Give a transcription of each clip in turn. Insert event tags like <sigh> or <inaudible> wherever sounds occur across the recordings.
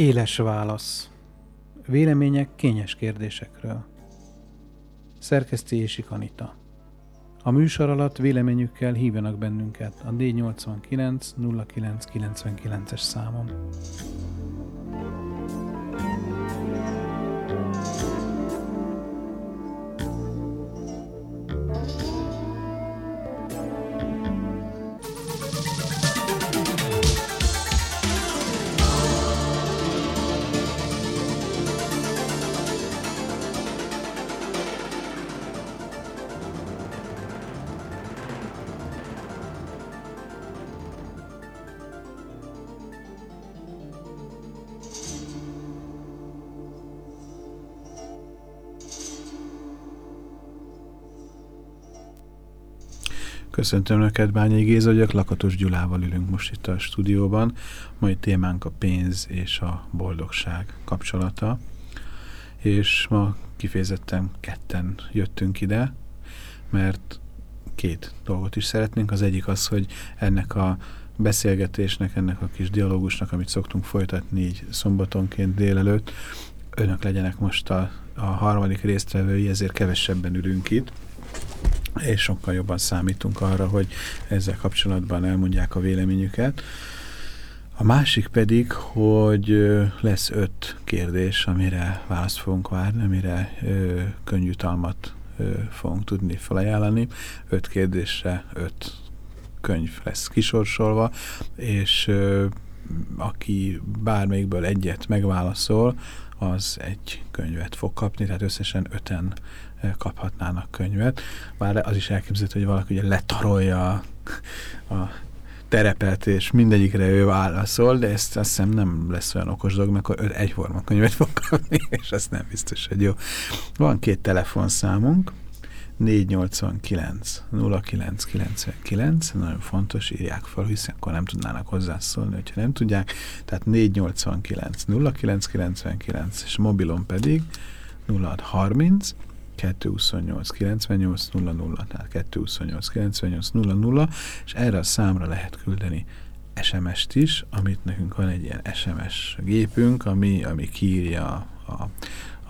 Éles válasz. Vélemények kényes kérdésekről. Szerkesztési Kanita. A műsor alatt véleményükkel hívjanak bennünket a D89 0999-es számon. Köszöntöm Önöket, Bányai Géza vagyok, Lakatos Gyulával ülünk most itt a stúdióban. Mai témánk a pénz és a boldogság kapcsolata. És ma kifejezetten ketten jöttünk ide, mert két dolgot is szeretnénk. Az egyik az, hogy ennek a beszélgetésnek, ennek a kis dialógusnak, amit szoktunk folytatni így szombatonként délelőtt, önök legyenek most a, a harmadik résztvevői, ezért kevesebben ülünk itt és sokkal jobban számítunk arra, hogy ezzel kapcsolatban elmondják a véleményüket. A másik pedig, hogy lesz öt kérdés, amire választ fogunk várni, amire ö, könnyűtalmat ö, fogunk tudni felajánlani. Öt kérdésre öt könyv lesz kisorsolva, és aki bármelyikből egyet megválaszol, az egy könyvet fog kapni, tehát összesen öten kaphatnának könyvet. Már az is elképzelhető, hogy valaki ugye letarolja a, a terepet, és mindegyikre ő válaszol, de ezt azt hiszem nem lesz olyan okos dolog, mert akkor egyforma könyvet fog kapni, <laughs> és ez nem biztos, hogy jó. Van két telefonszámunk, 489 0999, nagyon fontos, írják fel, hiszen akkor nem tudnának hozzászólni, hogyha nem tudják, tehát 489 0999, és mobilon pedig 0630 228 98 00, tehát 228 98 00, és erre a számra lehet küldeni SMS-t is, amit nekünk van egy ilyen SMS gépünk, ami, ami kiírja a,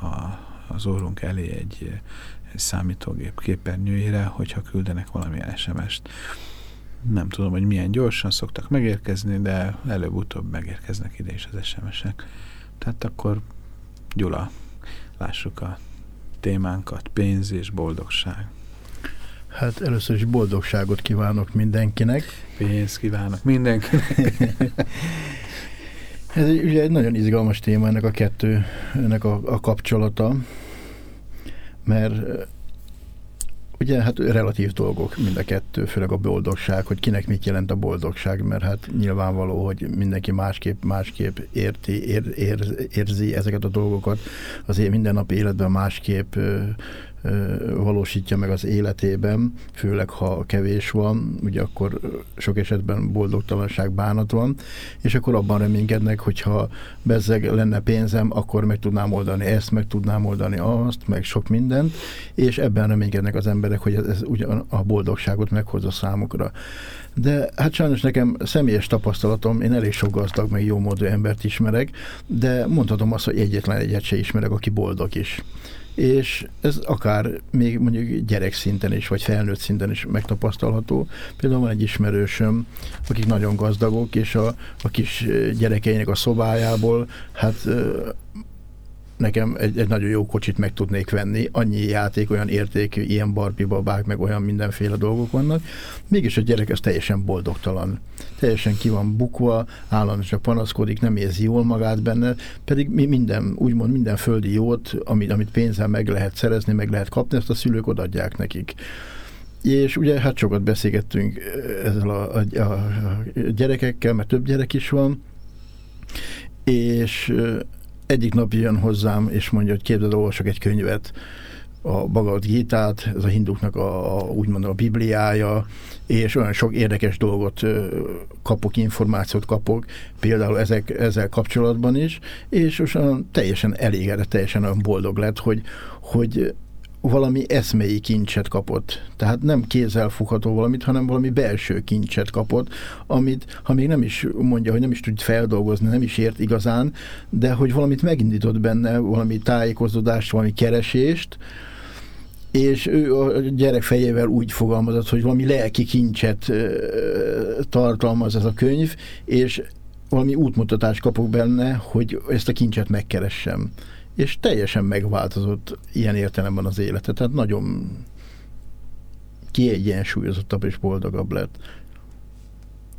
a, az orrunk elé egy, számítógép képernyőjére, hogyha küldenek valamilyen SMS-t. Nem tudom, hogy milyen gyorsan szoktak megérkezni, de előbb-utóbb megérkeznek ide is az SMS-ek. Tehát akkor Gyula, lássuk a témánkat, pénz és boldogság. Hát először is boldogságot kívánok mindenkinek. Pénz kívánok mindenkinek. <laughs> Ez egy, ugye egy nagyon izgalmas téma ennek a kettő, ennek a, a kapcsolata, mert ugye hát relatív dolgok mind a kettő, főleg a boldogság, hogy kinek mit jelent a boldogság, mert hát nyilvánvaló, hogy mindenki másképp, másképp érti, ér, ér, érzi ezeket a dolgokat, azért minden nap életben másképp valósítja meg az életében, főleg ha kevés van, ugye akkor sok esetben boldogtalanság, bánat van, és akkor abban reménykednek, hogyha bezzeg lenne pénzem, akkor meg tudnám oldani ezt, meg tudnám oldani azt, meg sok mindent, és ebben reménykednek az emberek, hogy ez, ez ugyan a boldogságot meghozza számukra. De hát sajnos nekem személyes tapasztalatom, én elég sok gazdag, meg módú embert ismerek, de mondhatom azt, hogy egyetlen egyet se ismerek, aki boldog is és ez akár még mondjuk gyerek szinten is, vagy felnőtt szinten is megtapasztalható. Például van egy ismerősöm, akik nagyon gazdagok, és a, a kis gyerekeinek a szobájából, hát nekem egy, egy nagyon jó kocsit meg tudnék venni, annyi játék, olyan értékű, ilyen Barbie babák, meg olyan mindenféle dolgok vannak. Mégis a gyerek ez teljesen boldogtalan. Teljesen ki van bukva, állandóan panaszkodik, nem érzi jól magát benne, pedig mi minden, úgymond minden földi jót, amit, amit pénzzel meg lehet szerezni, meg lehet kapni, ezt a szülők odadják nekik. És ugye hát sokat beszélgettünk ezzel a, a, a, a gyerekekkel, mert több gyerek is van, és egyik nap jön hozzám, és mondja, hogy képzeld, olvasok egy könyvet, a Bhagavad Gitát, ez a hinduknak a, a úgymond a bibliája, és olyan sok érdekes dolgot kapok, információt kapok, például ezek, ezzel kapcsolatban is, és most teljesen elégedett, teljesen olyan boldog lett, hogy, hogy valami eszmei kincset kapott. Tehát nem kézzelfogható valamit, hanem valami belső kincset kapott, amit, ha még nem is mondja, hogy nem is tud feldolgozni, nem is ért igazán, de hogy valamit megindított benne, valami tájékozódást, valami keresést, és ő a gyerek fejével úgy fogalmazott, hogy valami lelki kincset tartalmaz ez a könyv, és valami útmutatást kapok benne, hogy ezt a kincset megkeressem és teljesen megváltozott ilyen értelemben az élete. Tehát nagyon kiegyensúlyozottabb és boldogabb lett.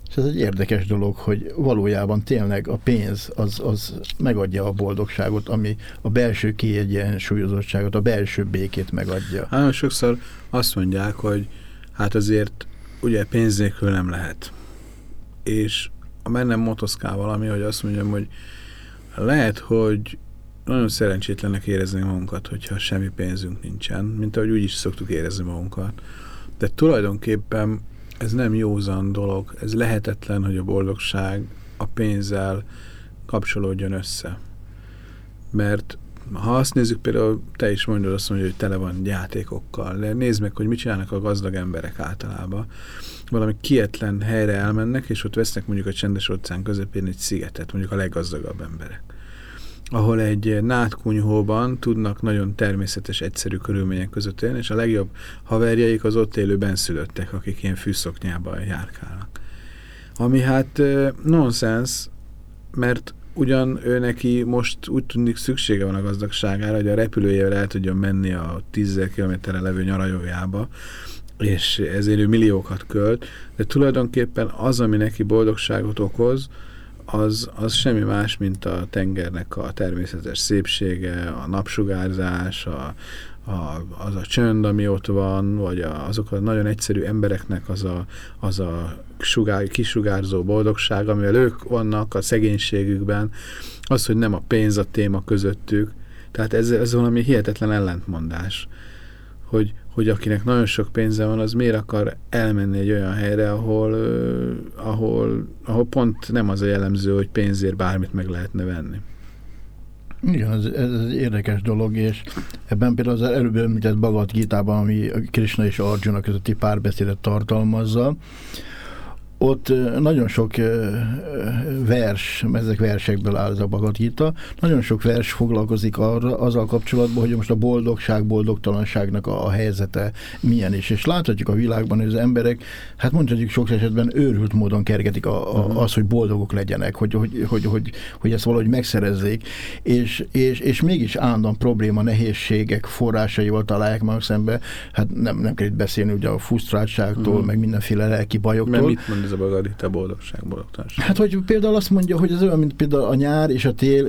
És ez egy érdekes dolog, hogy valójában tényleg a pénz az, az megadja a boldogságot, ami a belső kiegyensúlyozottságot, a belső békét megadja. Hát sokszor azt mondják, hogy hát azért ugye pénz nélkül nem lehet. És a mennem motoszkál valami, hogy azt mondjam, hogy lehet, hogy nagyon szerencsétlenek érezni magunkat, hogyha semmi pénzünk nincsen, mint ahogy úgy is szoktuk érezni magunkat. De tulajdonképpen ez nem józan dolog, ez lehetetlen, hogy a boldogság a pénzzel kapcsolódjon össze. Mert ha azt nézzük, például te is mondod azt mondja, hogy tele van játékokkal, de nézd meg, hogy mit csinálnak a gazdag emberek általában. Valami kietlen helyre elmennek, és ott vesznek mondjuk a csendes óceán közepén egy szigetet, mondjuk a leggazdagabb emberek ahol egy nátkunyhóban tudnak nagyon természetes, egyszerű körülmények között élni, és a legjobb haverjaik az ott élő benszülöttek, akik ilyen fűszoknyában járkálnak. Ami hát nonsens, mert ugyan ő neki most úgy tűnik szüksége van a gazdagságára, hogy a repülőjével el tudjon menni a 10 kilométerre levő nyarajójába, és ezért ő milliókat költ, de tulajdonképpen az, ami neki boldogságot okoz, az, az semmi más, mint a tengernek a természetes szépsége, a napsugárzás, a, a, az a csönd, ami ott van, vagy a, azok a nagyon egyszerű embereknek az a, az a sugár, kisugárzó boldogság, amivel ők vannak a szegénységükben, az, hogy nem a pénz a téma közöttük, tehát ez, ez valami hihetetlen ellentmondás, hogy, hogy akinek nagyon sok pénze van, az miért akar elmenni egy olyan helyre, ahol, ahol, ahol pont nem az a jellemző, hogy pénzért bármit meg lehetne venni. Igen, ez, ez egy érdekes dolog, és ebben például az előbb említett Bhagavad Gita-ban, ami Krishna és Arjuna közötti párbeszédet tartalmazza, ott nagyon sok vers, ezek versekből áll ez a Bhagavad Gita, nagyon sok vers foglalkozik arra, azzal kapcsolatban, hogy most a boldogság, boldogtalanságnak a, a helyzete milyen is. És láthatjuk a világban, hogy az emberek, hát mondhatjuk sok esetben őrült módon kergetik a, a, uh-huh. az, hogy boldogok legyenek, hogy, hogy, hogy, hogy, hogy ezt valahogy megszerezzék, és, és, és mégis állandóan probléma, nehézségek forrásaival találják maguk szembe. Hát nem, nem kell itt beszélni ugye a frusztráltságtól, uh-huh. meg mindenféle lelki bajoktól. Mert mit mond ez a Bhagavad Gita boldogság, boldogtalanság? Hát, hogy például azt mondja, hogy ez olyan, mint például a nyár és a tél,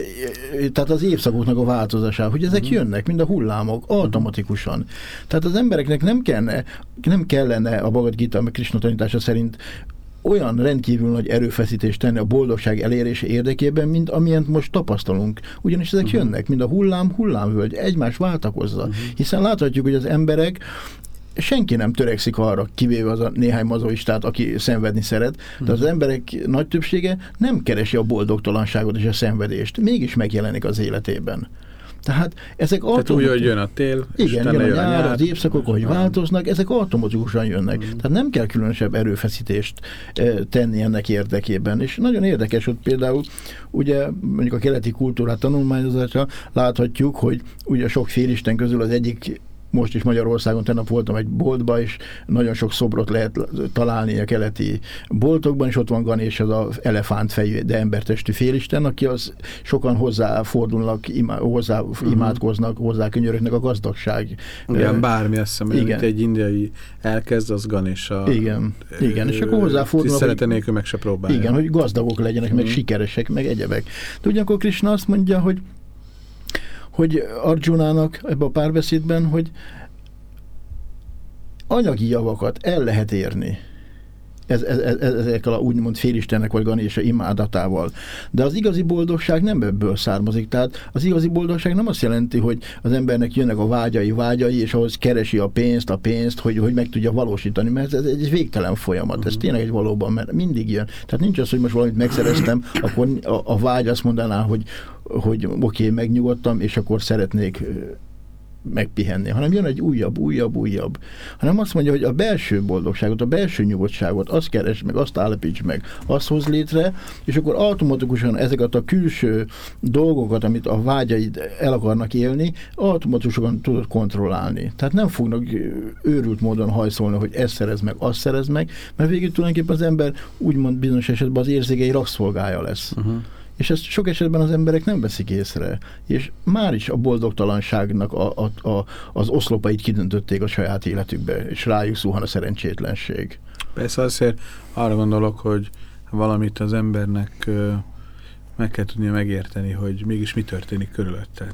tehát az évszakoknak a változása, hogy ezek uh-huh. jönnek, mind a hullámok, automatikusan. Tehát az embereknek nem kellene, nem kellene a Bhagavad Gita, meg Krishna tanítása szerint olyan rendkívül nagy erőfeszítést tenni a boldogság elérése érdekében, mint amilyent most tapasztalunk. Ugyanis ezek uh-huh. jönnek, mint a hullám, hullámvölgy, egymás váltakozza. Uh-huh. Hiszen láthatjuk, hogy az emberek senki nem törekszik arra, kivéve az a néhány mazoistát, aki szenvedni szeret, de az emberek nagy többsége nem keresi a boldogtalanságot és a szenvedést. Mégis megjelenik az életében. Tehát ezek Tehát úgy, hogy jön a tél, igen, jön a nyár, nyár, az évszakok, hogy változnak, ezek automatikusan jönnek. Mm. Tehát nem kell különösebb erőfeszítést e, tenni ennek érdekében. És nagyon érdekes, hogy például ugye mondjuk a keleti kultúrát tanulmányozásra láthatjuk, hogy ugye sok félisten közül az egyik most is Magyarországon, tegnap voltam egy boltba, és nagyon sok szobrot lehet találni a keleti boltokban, és ott van Ganés, az a elefántfejű, de embertestű félisten, aki az sokan hozzáfordulnak, imá, hozzá uh-huh. imádkoznak, hozzá könyörögnek a gazdagság. Igen, bármi azt hiszem, igen. egy indiai elkezd, az Ganés a... Igen, igen, és akkor hozzáfordulnak. Tisztelete nélkül meg se próbálja. Igen, hogy gazdagok legyenek, uh-huh. meg mhm. sikeresek, meg egyebek. De ugyanakkor Krishna azt mondja, hogy hogy Arjunának ebben a párbeszédben, hogy anyagi javakat el lehet érni ez, ez, ez, ezekkel a úgymond félistenek vagy Ganésa imádatával. De az igazi boldogság nem ebből származik. Tehát az igazi boldogság nem azt jelenti, hogy az embernek jönnek a vágyai, vágyai, és ahhoz keresi a pénzt, a pénzt, hogy, hogy meg tudja valósítani, mert ez egy végtelen folyamat. Ez mhm. tényleg egy valóban, mert mindig jön. Tehát nincs az, hogy most valamit megszereztem, akkor a, a vágy azt mondaná, hogy, hogy oké, okay, megnyugodtam, és akkor szeretnék megpihenni, hanem jön egy újabb, újabb, újabb. Hanem azt mondja, hogy a belső boldogságot, a belső nyugodtságot, azt keres meg, azt állapíts meg, azt hoz létre, és akkor automatikusan ezeket a külső dolgokat, amit a vágyaid el akarnak élni, automatikusan tudod kontrollálni. Tehát nem fognak őrült módon hajszolni, hogy ezt szerez meg, azt szerez meg, mert végül tulajdonképpen az ember úgymond bizonyos esetben az érzékei rakszolgája lesz. Uh-huh. És ezt sok esetben az emberek nem veszik észre. És már is a boldogtalanságnak a, a, a, az oszlopait kidöntötték a saját életükbe, és rájuk szúhan a szerencsétlenség. Persze azért arra gondolok, hogy valamit az embernek meg kell tudnia megérteni, hogy mégis mi történik körülötte.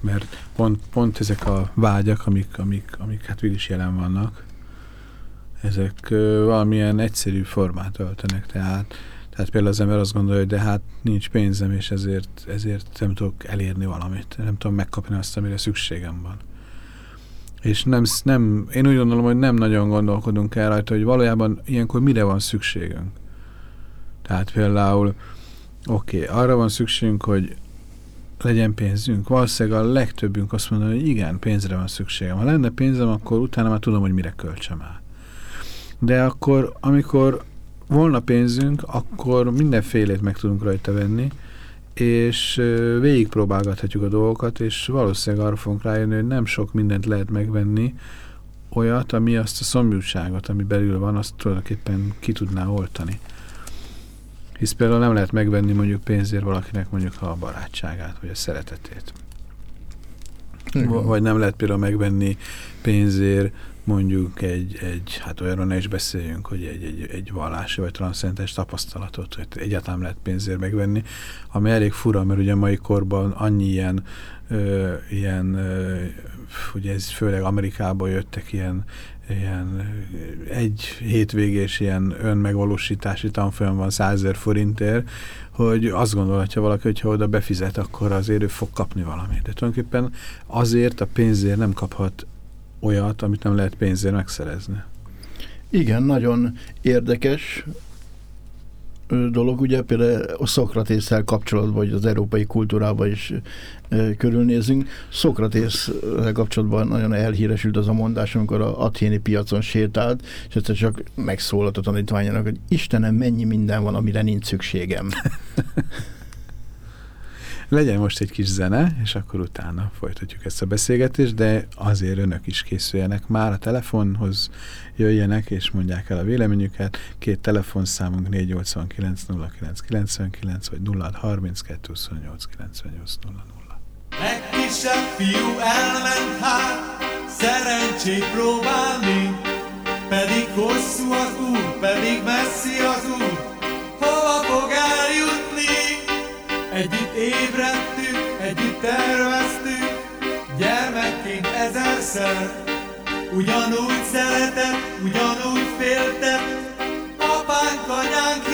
Mert pont, pont ezek a vágyak, amik, amik, amik hát végig jelen vannak, ezek valamilyen egyszerű formát öltenek, tehát tehát például az ember azt gondolja, hogy de hát nincs pénzem, és ezért, ezért nem tudok elérni valamit. Nem tudom megkapni azt, amire szükségem van. És nem, nem, én úgy gondolom, hogy nem nagyon gondolkodunk el rajta, hogy valójában ilyenkor mire van szükségünk. Tehát például, oké, okay, arra van szükségünk, hogy legyen pénzünk. Valószínűleg a legtöbbünk azt mondja, hogy igen, pénzre van szükségem. Ha lenne pénzem, akkor utána már tudom, hogy mire költsem el. De akkor, amikor volna pénzünk, akkor mindenfélét meg tudunk rajta venni, és végigpróbálgathatjuk a dolgokat, és valószínűleg arra fogunk rájönni, hogy nem sok mindent lehet megvenni, olyat, ami azt a szomjúságot, ami belül van, azt tulajdonképpen ki tudná oltani. Hisz például nem lehet megvenni mondjuk pénzért valakinek mondjuk a barátságát, vagy a szeretetét. Igen. Vagy nem lehet például megvenni pénzért mondjuk egy, egy hát olyanról ne is beszéljünk, hogy egy, egy, egy vallási vagy transzcendens tapasztalatot, hogy egyáltalán lehet pénzért megvenni, ami elég fura, mert ugye mai korban annyi ilyen, ö, ilyen ö, ugye ez főleg Amerikából jöttek ilyen, ilyen egy hétvégés ilyen önmegvalósítási tanfolyam van 100 forintért, hogy azt gondolhatja valaki, hogy ha oda befizet, akkor azért ő fog kapni valamit. De tulajdonképpen azért a pénzért nem kaphat olyat, amit nem lehet pénzért megszerezni. Igen, nagyon érdekes dolog, ugye például a Szokratésszel kapcsolatban, vagy az európai kultúrában is e, körülnézünk. Szokratésszel kapcsolatban nagyon elhíresült az a mondás, amikor a athéni piacon sétált, és egyszer csak megszólalt a tanítványának, hogy Istenem, mennyi minden van, amire nincs szükségem. <laughs> Legyen most egy kis zene, és akkor utána folytatjuk ezt a beszélgetést, de azért önök is készüljenek már a telefonhoz, jöjjenek és mondják el a véleményüket. Két telefonszámunk 489 0999 vagy 0632 28 98 00. Legkisebb fiú elment hát, szerencsét próbálni, pedig hosszú az út, pedig messzi az út, Együtt ébredtünk, együtt terveztünk, gyermekként ezerszer. Ugyanúgy szeretett, ugyanúgy féltett, apánk, anyánk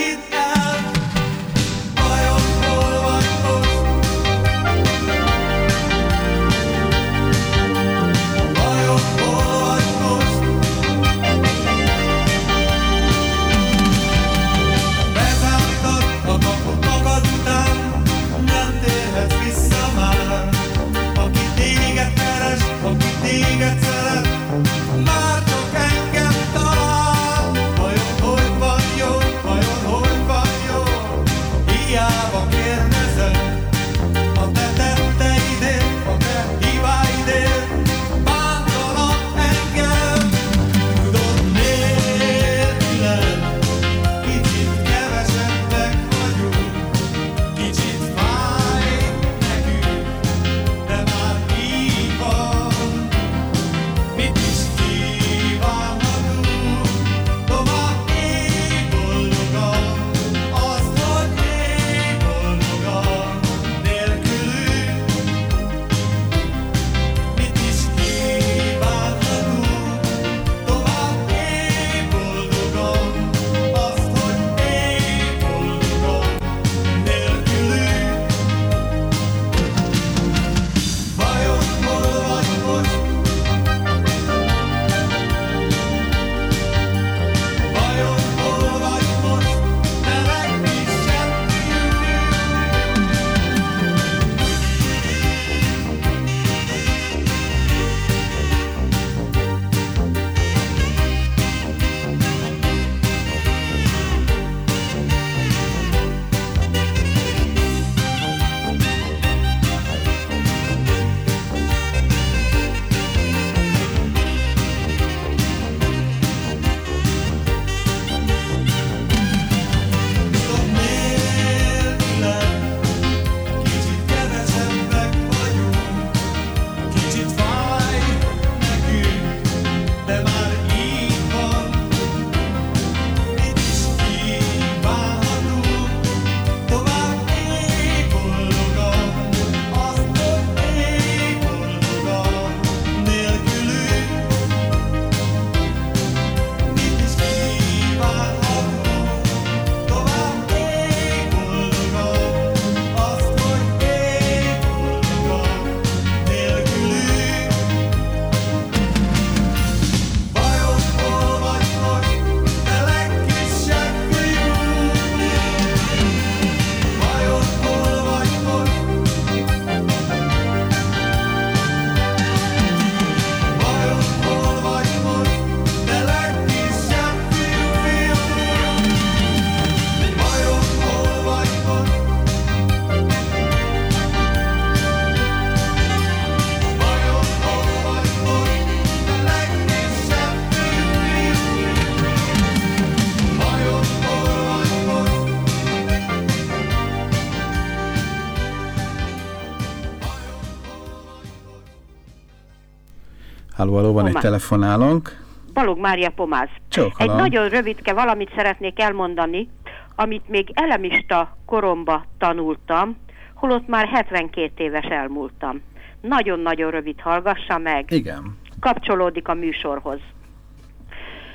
Halló, halló, van egy telefonálónk. Balog Mária Pomáz. Csókolom. Egy nagyon rövidke valamit szeretnék elmondani, amit még elemista koromba tanultam, holott már 72 éves elmúltam. Nagyon-nagyon rövid, hallgassa meg. Igen. Kapcsolódik a műsorhoz.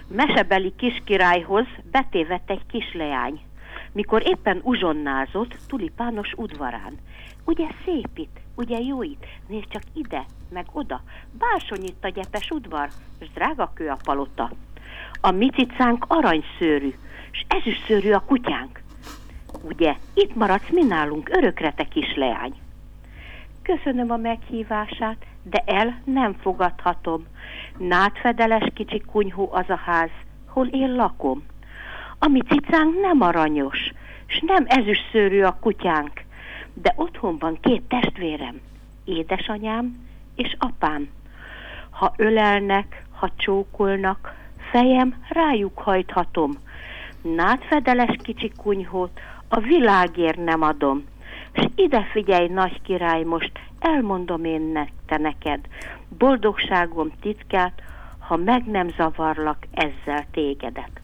Mesebeli kiskirályhoz betévett egy kisleány, mikor éppen uzsonnázott tulipános udvarán. Ugye szép itt, ugye jó itt, nézd csak ide, meg oda. Bársony itt a gyepes udvar, és drága kő a palota. A micicánk aranyszőrű, és ezüstszőrű a kutyánk. Ugye, itt maradsz mi nálunk örökre, te kisleány. Köszönöm a meghívását, de el nem fogadhatom. Nátfedeles kicsi kunyhó az a ház, hol én lakom. A mi cicánk nem aranyos, s nem ezüstszőrű a kutyánk, de otthon van két testvérem, édesanyám és apám. Ha ölelnek, ha csókolnak, fejem rájuk hajthatom. Nátfedeles kicsi kunyhót a világért nem adom. S ide figyelj, nagy király, most elmondom én ne, te neked, boldogságom titkát, ha meg nem zavarlak ezzel tégedet.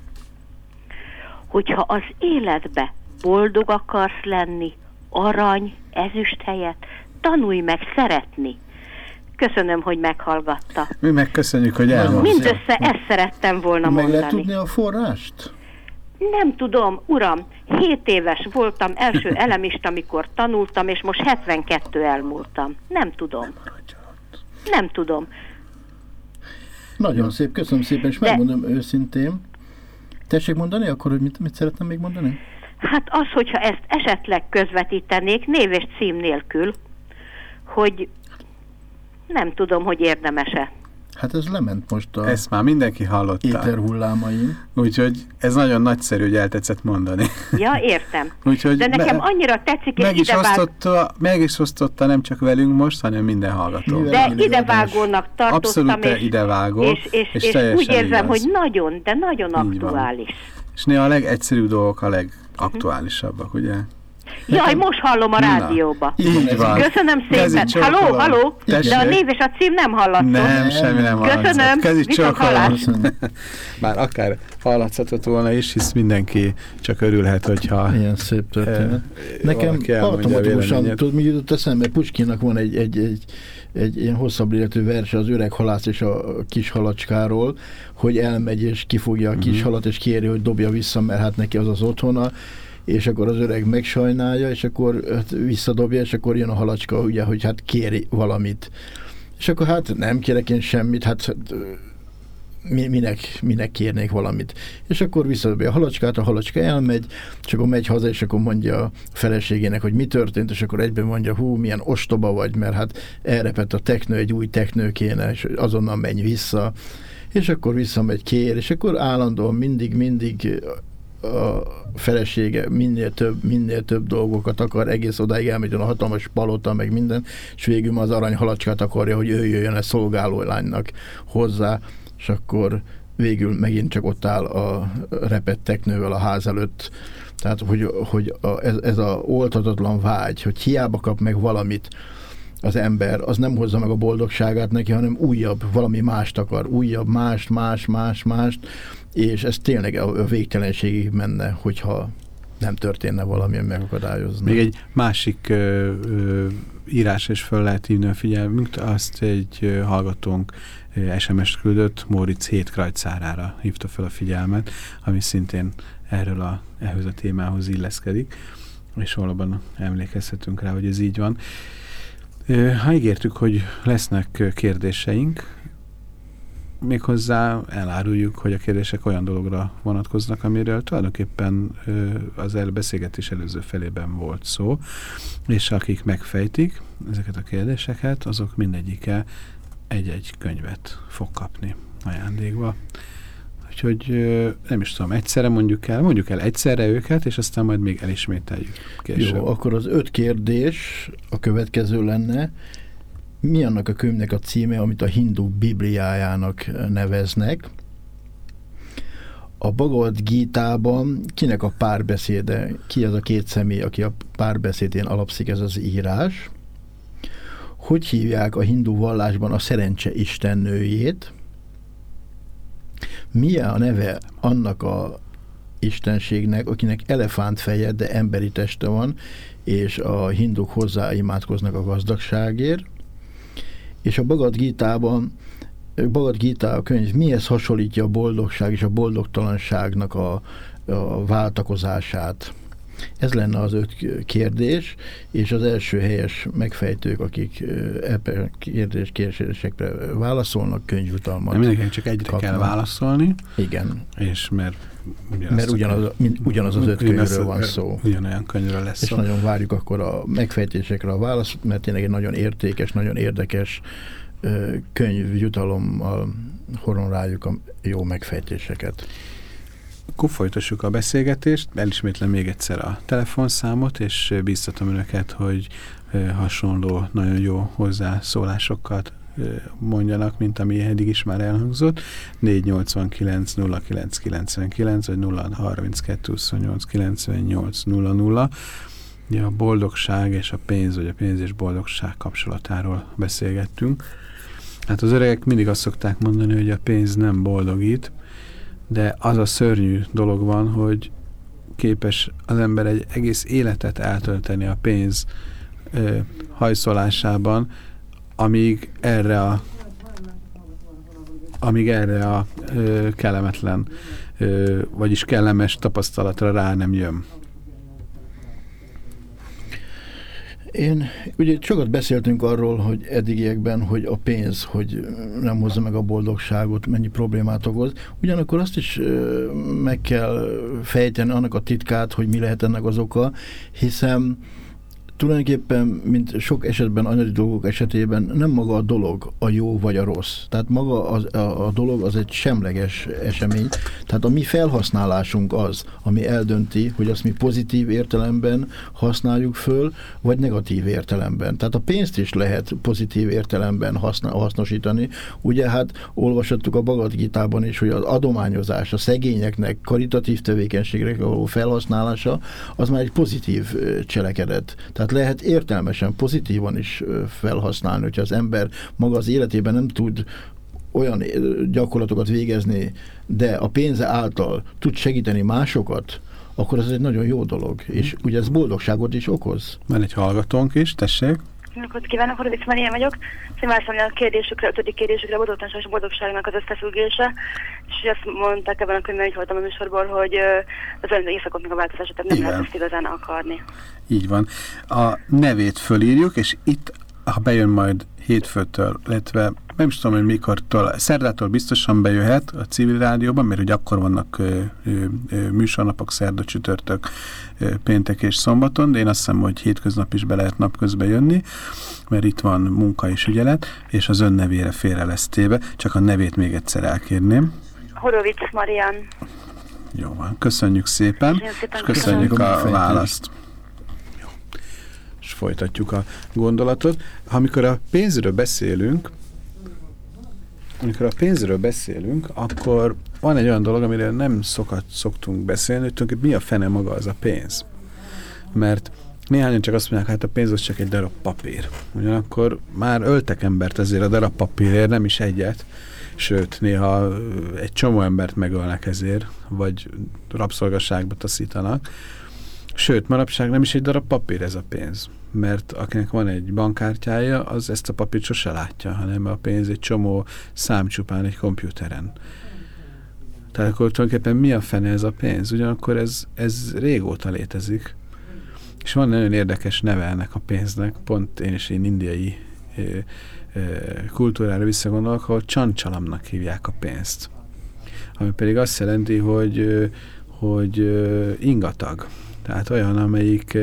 Hogyha az életbe boldog akarsz lenni, arany, ezüst helyett, tanulj meg szeretni. Köszönöm, hogy meghallgatta. Mi megköszönjük, hogy elmondta. Mindössze ezt szerettem volna Meg lehet mondani. tudni a forrást? Nem tudom, uram, 7 éves voltam, első <laughs> elemista, amikor tanultam, és most 72 elmúltam. Nem tudom. Nem tudom. Nagyon szép, köszönöm szépen, és De- megmondom őszintén. Tessék mondani akkor, hogy mit, mit szeretném még mondani? Hát az, hogyha ezt esetleg közvetítenék, név és cím nélkül, hogy nem tudom, hogy érdemese. Hát ez lement most a Ezt már mindenki hallotta. éter hullámain. Úgyhogy ez nagyon nagyszerű, hogy eltetszett mondani. Ja, értem. Úgyhogy De nekem me- annyira tetszik, és meg is, idevág... osztotta, meg is osztotta nem csak velünk most, hanem minden hallgató. De Mennyire idevágónak tartottam, Abszolút te és, idevágó, és, és, és, és úgy érzem, igaz. hogy nagyon, de nagyon aktuális. És néha a legegyszerűbb dolgok a legaktuálisabbak, ugye? Jaj, most hallom a Na. rádióba. Így van. Köszönöm szépen. Halló, halló? De a név és a cím nem hallatszott. Nem, semmi nem Köszönöm, hallatszott. Kezi viszont hallás. Köszönöm. <laughs> Bár akár hallatszhatott volna is, hisz mindenki csak örülhet, hogyha Ilyen szép történet. Eh, Nekem valaki elmondja a automatikusan, tudod, mi jutott eszembe? Puskinak van egy, egy, egy, egy ilyen hosszabb életű verse az öreg halász és a kis halacskáról, hogy elmegy és kifogja a kis Mhm. halat, és kéri, hogy dobja vissza, mert hát neki az az otthona, és akkor az öreg megsajnálja, és akkor hát visszadobja, és akkor jön a halacska, ugye, hogy hát kéri valamit. És akkor hát nem kérek én semmit, hát hát, mi, minek, minek kérnék valamit. És akkor visszadobja a halacskát, a halacska elmegy, és akkor megy haza, és akkor mondja a feleségének, hogy mi történt, és akkor egyben mondja, hú, milyen ostoba vagy, mert hát elrepett a teknő, egy új teknő kéne, és azonnal menj vissza. És akkor visszamegy, kér, és akkor állandóan mindig, mindig a felesége minél több, minél több dolgokat akar, egész odáig elmegy a hatalmas palota, meg minden, és végül az arany halacskát akarja, hogy ő jöjjön a szolgáló lánynak hozzá, és akkor végül megint csak ott áll a repett teknővel a ház előtt. Tehát, hogy, hogy a, ez, ez a oltatatlan vágy, hogy hiába kap meg valamit az ember, az nem hozza meg a boldogságát neki, hanem újabb, valami mást akar, újabb, mást, más, más, mást, és ez tényleg a, a végtelenségig menne, hogyha nem történne valami, ami megakadályozna. Még egy másik ö, ö, írás is fel lehet hívni a figyelmünkt, azt egy hallgatónk SMS-t küldött, Móricz hét krajcárára hívta fel a figyelmet, ami szintén erről a, ehhez a témához illeszkedik, és valóban emlékezhetünk rá, hogy ez így van. Ha ígértük, hogy lesznek kérdéseink, méghozzá eláruljuk, hogy a kérdések olyan dologra vonatkoznak, amiről tulajdonképpen az elbeszélgetés előző felében volt szó, és akik megfejtik ezeket a kérdéseket, azok mindegyike egy-egy könyvet fog kapni ajándékba. Úgyhogy nem is tudom, egyszerre mondjuk el, mondjuk el egyszerre őket, és aztán majd még elismételjük később. Jó, akkor az öt kérdés a következő lenne. Mi annak a könyvnek a címe, amit a hindu bibliájának neveznek? A Bhagavad Gita-ban kinek a párbeszéde, ki az a két személy, aki a párbeszédén alapszik ez az írás? hogy hívják a hindu vallásban a szerencse istennőjét, milyen a neve annak a istenségnek, akinek elefánt feje, de emberi teste van, és a hinduk hozzá imádkoznak a gazdagságért, és a Bagad Gítában Bagad Gita a könyv mihez hasonlítja a boldogság és a boldogtalanságnak a, a váltakozását. Ez lenne az öt kérdés, és az első helyes megfejtők, akik ebben kérdés kérdésekre válaszolnak, könyvjutalmat. Nem mindenkinek csak egyre kapnak. kell válaszolni. Igen. És mert mert ugyanaz, ugyanaz az öt könyvről van szó. Ugyanolyan könyvről lesz És szó. nagyon várjuk akkor a megfejtésekre a választ, mert tényleg egy nagyon értékes, nagyon érdekes könyvjutalommal honoráljuk a jó megfejtéseket. Akkor folytassuk a beszélgetést, elismétlem még egyszer a telefonszámot, és bíztatom önöket, hogy hasonló, nagyon jó hozzászólásokat mondjanak, mint ami eddig is már elhangzott. 489 0999 vagy 032 28 98 00 Ugye a boldogság és a pénz, vagy a pénz és boldogság kapcsolatáról beszélgettünk. Hát az öregek mindig azt szokták mondani, hogy a pénz nem boldogít, de az a szörnyű dolog van, hogy képes az ember egy egész életet eltölteni a pénz ö, hajszolásában, amíg erre a amíg erre a ö, kellemetlen, ö, vagyis kellemes tapasztalatra rá nem jön. Én, ugye sokat beszéltünk arról, hogy eddigiekben, hogy a pénz, hogy nem hozza meg a boldogságot, mennyi problémát okoz. Ugyanakkor azt is meg kell fejteni annak a titkát, hogy mi lehet ennek az oka, hiszen tulajdonképpen, mint sok esetben, anyagi dolgok esetében nem maga a dolog a jó vagy a rossz. Tehát maga az, a, a dolog az egy semleges esemény. Tehát a mi felhasználásunk az, ami eldönti, hogy azt mi pozitív értelemben használjuk föl, vagy negatív értelemben. Tehát a pénzt is lehet pozitív értelemben használ, hasznosítani. Ugye hát olvashattuk a Bagad Gitában is, hogy az adományozás, a szegényeknek karitatív tevékenységre való felhasználása, az már egy pozitív cselekedet. Tehát tehát lehet értelmesen, pozitívan is felhasználni, hogyha az ember maga az életében nem tud olyan gyakorlatokat végezni, de a pénze által tud segíteni másokat, akkor ez egy nagyon jó dolog. És ugye ez boldogságot is okoz. Van egy hallgatónk is, tessék. Napot kívánok, Horovics Maria vagyok. Szimvászolni a kérdésükre, ötödik kérdésükre, a boldogtalanság és boldogságnak az összefüggése. És azt mondták ebben a könyvben, hogy voltam a műsorból, hogy az olyan éjszakoknak a változása, tehát nem Igen. lehet ezt igazán akarni. Így van. A nevét fölírjuk, és itt, ha bejön majd hétfőtől, illetve nem is tudom, hogy mikortól, szerdától biztosan bejöhet a civil rádióban, mert ugye akkor vannak ö, ö, ö, műsornapok, szerda, csütörtök, ö, péntek és szombaton, de én azt hiszem, hogy hétköznap is be lehet napközben jönni, mert itt van munka és ügyelet, és az ön nevére félre lesz téve, csak a nevét még egyszer elkérném. Horovics Marian. Jó van, köszönjük szépen, szépen és köszönjük köszönjük a választ és folytatjuk a gondolatot. Amikor a pénzről beszélünk, amikor a pénzről beszélünk, akkor van egy olyan dolog, amire nem szokat szoktunk beszélni, hogy mi a fene maga az a pénz. Mert néhányan csak azt mondják, hát a pénz az csak egy darab papír. Ugyanakkor már öltek embert ezért a darab papírért, nem is egyet, sőt, néha egy csomó embert megölnek ezért, vagy rabszolgasságba taszítanak. Sőt, manapság nem is egy darab papír ez a pénz mert akinek van egy bankkártyája, az ezt a papírt sose látja, hanem a pénz egy csomó szám csupán egy komputeren. Tehát akkor tulajdonképpen mi a fene ez a pénz? Ugyanakkor ez, ez régóta létezik. És van nagyon érdekes neve ennek a pénznek, pont én is én indiai ö, ö, kultúrára visszagondolok, ahol csancsalamnak hívják a pénzt. Ami pedig azt jelenti, hogy, hogy ingatag. Tehát olyan, amelyik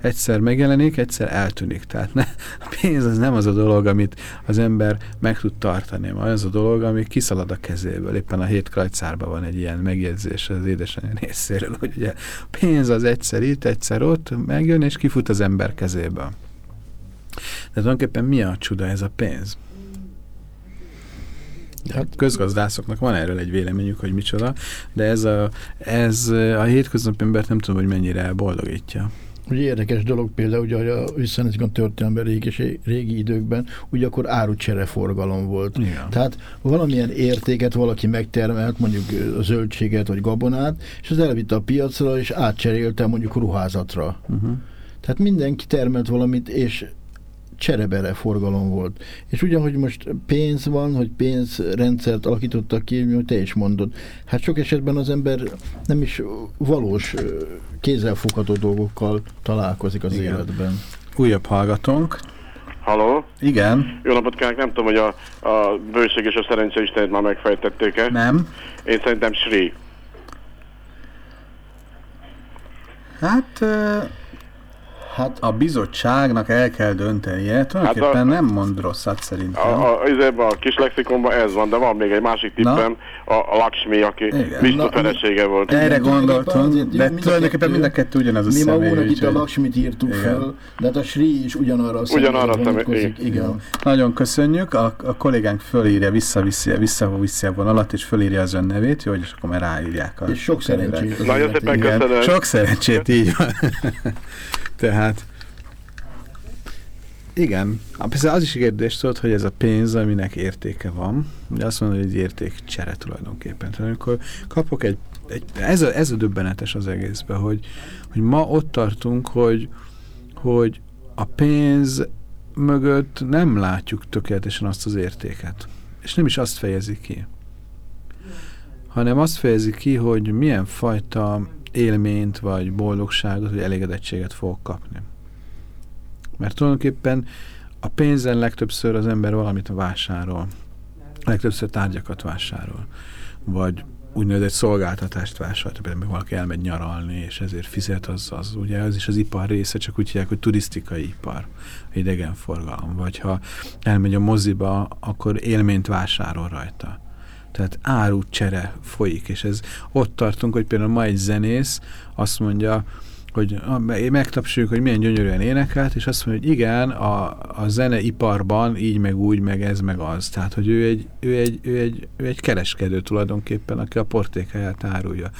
egyszer megjelenik, egyszer eltűnik. Tehát ne, a pénz az nem az a dolog, amit az ember meg tud tartani, hanem az a dolog, ami kiszalad a kezéből. Éppen a hét krajcárban van egy ilyen megjegyzés az édesanyja részéről, hogy ugye a pénz az egyszer itt, egyszer ott, megjön és kifut az ember kezéből. De tulajdonképpen mi a csuda ez a pénz? Hát közgazdászoknak van erről egy véleményük, hogy micsoda, de ez a, ez a hétköznapi embert nem tudom, hogy mennyire boldogítja. Ugye érdekes dolog például, ugye a visszanézik a történelemben régi, régi időkben, ugye akkor árucsereforgalom volt. Igen. Tehát valamilyen értéket valaki megtermelt, mondjuk a zöldséget vagy gabonát, és az elvitte a piacra, és átcserélte mondjuk ruházatra. Uh-huh. Tehát mindenki termelt valamit, és cserebere forgalom volt. És ugyanhogy most pénz van, hogy pénzrendszert alakítottak ki, hogy te is mondod, hát sok esetben az ember nem is valós kézzelfogható dolgokkal találkozik az Igen. életben. Újabb hallgatónk. Haló? Igen. Jó napot kívánok, nem tudom, hogy a, a bőség és a szerencse istenét már megfejtették-e. Nem. Én szerintem Sri. Hát Hát a bizottságnak el kell döntenie, tulajdonképpen hát a, nem mond rosszat szerintem. A, a, a, a kis lexikonban ez van, de van még egy másik tippem, a, a Lakshmi, aki Vishnu felesége volt. Erre gondoltam, de tulajdonképpen mind a kettő ugyanaz a Mi személy. magunk itt a Lakshmit írtuk igen. fel, de hát a Sri is ugyanarra a Ugyanarra a személy, igen. igen. Nagyon köszönjük, a, a kollégánk fölírja, visszaviszi, visszaviszi a vonalat, és fölírja az ön nevét, jó, és akkor már ráírják. A és sok szerencsét. Nagyon szépen köszönöm. Sok szerencsét, így van. <laughs> Tehát igen, persze az is kérdés tudod, hogy ez a pénz, aminek értéke van, ugye azt mondod, hogy egy értékcsere tulajdonképpen. Tehát amikor kapok egy, egy ez, a, ez a döbbenetes az egészben, hogy, hogy ma ott tartunk, hogy, hogy a pénz mögött nem látjuk tökéletesen azt az értéket. És nem is azt fejezi ki. Hanem azt fejezi ki, hogy milyen fajta élményt, vagy boldogságot, vagy elégedettséget fogok kapni. Mert tulajdonképpen a pénzen legtöbbször az ember valamit vásárol. Legtöbbször tárgyakat vásárol. Vagy úgynevezett szolgáltatást vásárol, például valaki elmegy nyaralni, és ezért fizet, az, az ugye az is az ipar része, csak úgy hívják, hogy turisztikai ipar, idegenforgalom. Vagy ha elmegy a moziba, akkor élményt vásárol rajta. Tehát árucsere folyik, és ez ott tartunk, hogy például ma egy zenész azt mondja, hogy megtapsoljuk, hogy milyen gyönyörűen énekelt, és azt mondja, hogy igen, a, a zeneiparban így, meg úgy, meg ez, meg az. Tehát, hogy ő egy, ő egy, ő egy, ő egy kereskedő tulajdonképpen, aki a portékáját árulja.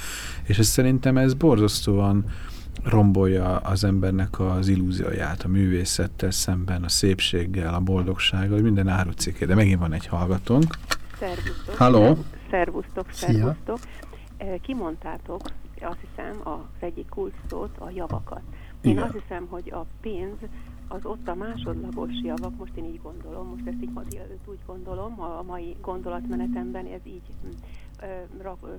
És ez szerintem ez borzasztóan rombolja az embernek az illúzióját, a művészettel szemben, a szépséggel, a boldogsággal, minden árucikké. De megint van egy hallgatónk. Szervusztok. Halló. Szervusztok, szervusztok. Kimondtátok, azt hiszem az egyik kulcsszót, a javakat. Én Igen. azt hiszem, hogy a pénz az ott a másodlagos javak, most én így gondolom, most ezt így ma délelőtt úgy gondolom, a mai gondolatmenetemben ez így hm, ö, ra, ö,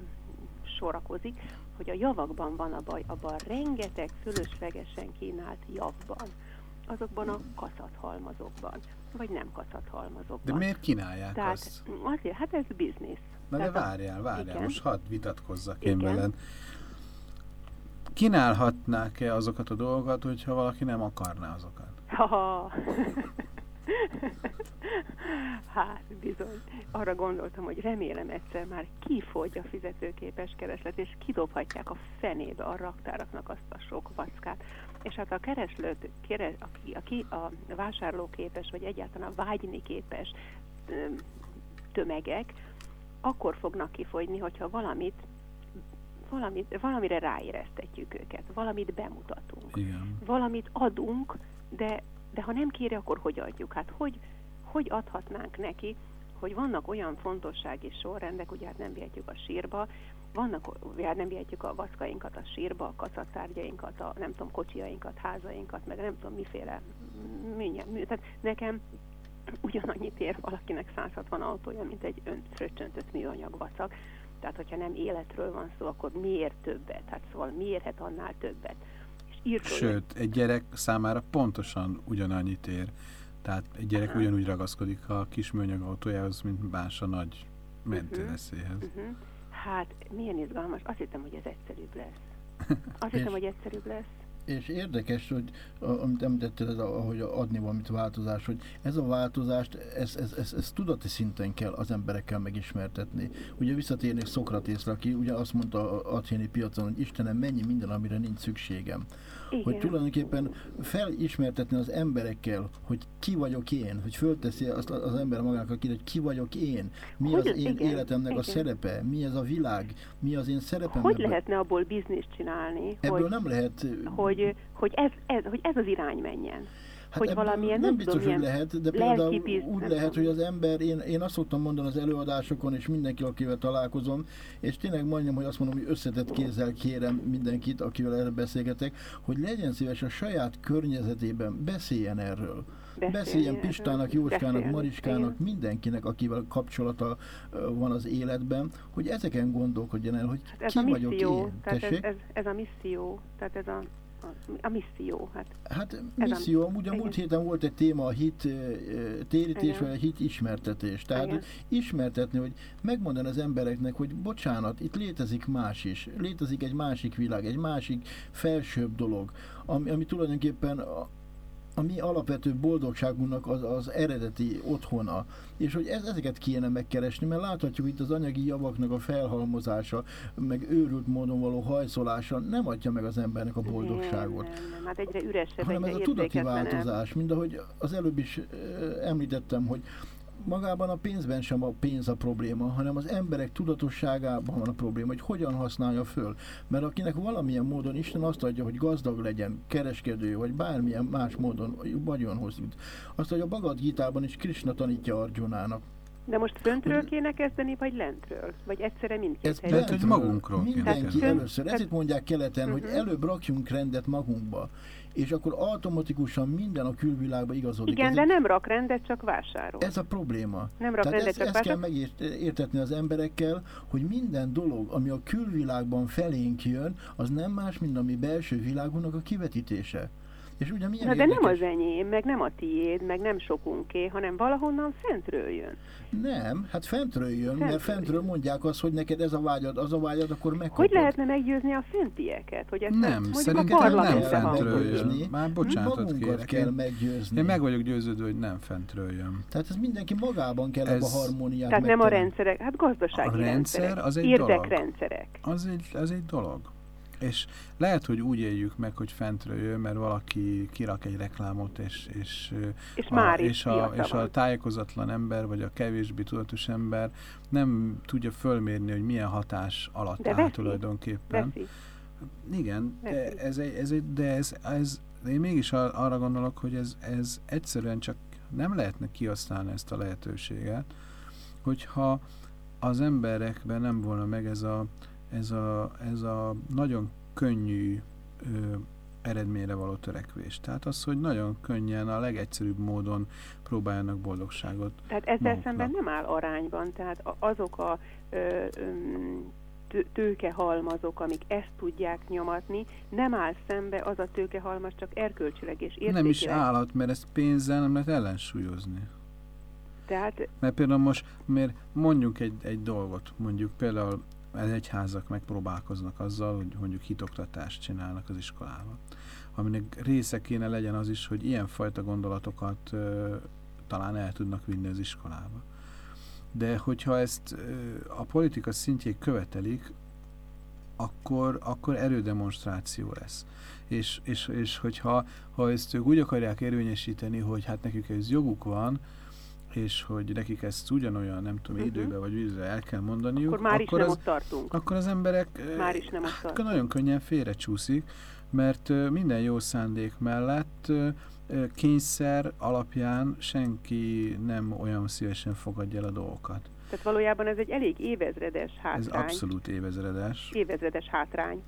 sorakozik, hogy a javakban van a baj, abban rengeteg fölöslegesen kínált javban, azokban a kaszathalmazokban, vagy nem kaszathalmazokban. De miért kínálják Tehát azt? azért, hát ez biznisz. Na de várjál, várjál, igen. most hadd vitatkozzak én veled kínálhatnák-e azokat a dolgokat, hogyha valaki nem akarná azokat? Ha. <laughs> <laughs> hát bizony. Arra gondoltam, hogy remélem egyszer már kifogy a fizetőképes kereslet, és kidobhatják a fenébe a raktáraknak azt a sok vackát. És hát a kereslőt, kere, aki, aki a vásárlóképes, vagy egyáltalán a vágyni képes tömegek, akkor fognak kifogyni, hogyha valamit valamit, valamire ráéreztetjük őket, valamit bemutatunk, Igen. valamit adunk, de, de ha nem kéri, akkor hogy adjuk? Hát hogy, hogy adhatnánk neki, hogy vannak olyan fontossági sorrendek, ugye hát nem vihetjük a sírba, vannak, hát nem vihetjük a vaszkainkat a sírba, a kacatárgyainkat, a nem tudom, kocsiainkat, házainkat, meg nem tudom miféle műnye, mű. Tehát nekem ugyanannyit ér valakinek 160 autója, mint egy fröccsöntött műanyag vacak. Tehát, hogyha nem életről van szó, akkor miért többet? Hát szóval miért annál többet? Írtó, Sőt, egy gyerek számára pontosan ugyanannyit ér. Tehát egy gyerek Aha. ugyanúgy ragaszkodik a kis műanyag autójához, mint más a nagy mentőveszélyhez. Uh -huh. uh -huh. Hát, milyen izgalmas. Azt hittem, hogy ez egyszerűbb lesz. <laughs> Azt hittem, hogy egyszerűbb lesz és érdekes, hogy amit említettél, ez a, hogy adni valamit változás, hogy ez a változást, ez, ez, ez, ez tudati szinten kell az emberekkel megismertetni. Ugye visszatérnék Szokratészre, aki ugye azt mondta a athéni piacon, hogy Istenem, mennyi minden, amire nincs szükségem. Igen. Hogy tulajdonképpen felismertetni az emberekkel, hogy ki vagyok én, hogy fölteszi azt az ember magának, aki, hogy ki vagyok én, mi hogy az én igen, életemnek igen. a szerepe, mi ez a világ, mi az én szerepem. Hogy ebben. lehetne abból bizniszt csinálni? Ebből hogy, nem lehet hogy, hogy, ez, ez, hogy ez az irány menjen. Hát hogy valamilyen, nem, nem biztos, hogy lehet, de például úgy lehet, hogy az ember, én, én azt szoktam mondani az előadásokon, és mindenki, akivel találkozom, és tényleg mondjam, hogy azt mondom, hogy összetett kézzel kérem mindenkit, akivel erre beszélgetek, hogy legyen szíves a saját környezetében beszéljen erről. Beszéljen, beszéljen Pistának, Jóskának, Mariskának, igen. mindenkinek, akivel kapcsolata van az életben, hogy ezeken gondolkodjon el, hogy hát ez ki a misszió, vagyok én. Tehát ez, ez, ez a misszió, tehát ez a a misszió. Hát, hát misszió, amúgy a múlt héten volt egy téma a hit térítés, vagy a hit ismertetés. Tehát Igen. ismertetni, hogy megmondani az embereknek, hogy bocsánat, itt létezik más is. Létezik egy másik világ, egy másik felsőbb dolog, ami, ami tulajdonképpen a mi alapvető boldogságunknak az, az eredeti otthona. És hogy ez, ezeket kéne megkeresni, mert láthatjuk itt az anyagi javaknak a felhalmozása, meg őrült módon való hajszolása nem adja meg az embernek a boldogságot. Nem, nem, nem. Hát egyre üresebb, hanem egyre ez a tudati változás, mind ahogy az előbb is említettem, hogy magában a pénzben sem a pénz a probléma, hanem az emberek tudatosságában van a probléma, hogy hogyan használja föl. Mert akinek valamilyen módon Isten azt adja, hogy gazdag legyen, kereskedő, vagy bármilyen más módon vagyonhoz jut. Azt, hogy a Bagad Gitában is Krishna tanítja Arjunának, de most föntről kéne kezdeni, vagy lentről? Vagy egyszerre mindkét Ez lehet, hogy magunkról Mindenki először. Ezért mondják keleten, uh-huh. hogy mhm. előbb rakjunk rendet magunkba és akkor automatikusan minden a külvilágba igazodik. Igen, ez de nem rak rendet, csak vásárol. Ez a probléma. Nem rak Tehát rendet, ezt, csak ezt kell megértetni az emberekkel, hogy minden dolog, ami a külvilágban felénk jön, az nem más, mint a mi belső világunknak a kivetítése. És ugye milyen Na de nem az enyém, meg nem a tiéd, meg nem sokunké, hanem valahonnan fentről jön. Nem, hát fentről jön, fentről mert fentről mondják azt, hogy neked ez a vágyad, az a vágyad, akkor megkapod. Hogy lehetne meggyőzni a fentieket? Hogy ezt nem, szerintem nem fentről jön. Már bocsánatot kérek. kell meggyőzni. Én meg vagyok győződve, hogy nem fentről jön. Tehát ez mindenki magában kell ez, a harmóniát Tehát nem a rendszerek, hát gazdasági a rendszer, rendszerek, az egy érdekrendszerek. Az egy, az egy dolog. És lehet, hogy úgy éljük meg, hogy fentről jön, mert valaki kirak egy reklámot, és, és, és, a, már és, a, és a tájékozatlan ember, vagy a kevésbé tudatos ember nem tudja fölmérni, hogy milyen hatás alatt de áll veszi, tulajdonképpen. Veszi. Igen, de ez, ez, de ez, ez, én mégis arra gondolok, hogy ez, ez egyszerűen csak nem lehetne kihasználni ezt a lehetőséget, hogyha az emberekben nem volna meg ez a, ez a, ez a nagyon könnyű ö, eredményre való törekvés. Tehát az, hogy nagyon könnyen, a legegyszerűbb módon próbáljanak boldogságot. Tehát ezzel maguknak. szemben nem áll arányban, tehát azok a ö, tőkehalmazok, amik ezt tudják nyomatni, nem áll szembe az a tőkehalmaz, csak erkölcsileg és értékileg. Nem is állat, mert ezt pénzzel nem lehet ellensúlyozni. Tehát... Mert például most, mert mondjuk egy, egy dolgot, mondjuk például az egyházak megpróbálkoznak azzal, hogy mondjuk hitoktatást csinálnak az iskolában. Aminek része kéne legyen az is, hogy ilyenfajta gondolatokat ö, talán el tudnak vinni az iskolába. De hogyha ezt a politika szintjék követelik, akkor, akkor erődemonstráció lesz. És, és, és hogyha ha ezt ők úgy akarják érvényesíteni, hogy hát nekik ez joguk van, és hogy nekik ezt ugyanolyan, nem tudom, uh mhm. -huh. időbe vagy vízre el kell mondaniuk, akkor már akkor is nem az, ott tartunk. Akkor az emberek már is nem ott hát, nagyon könnyen félrecsúszik, mert minden jó szándék mellett kényszer alapján senki nem olyan szívesen fogadja el a dolgokat. Tehát valójában ez egy elég évezredes hátrány. Ez abszolút évezredes. Évezredes hátrány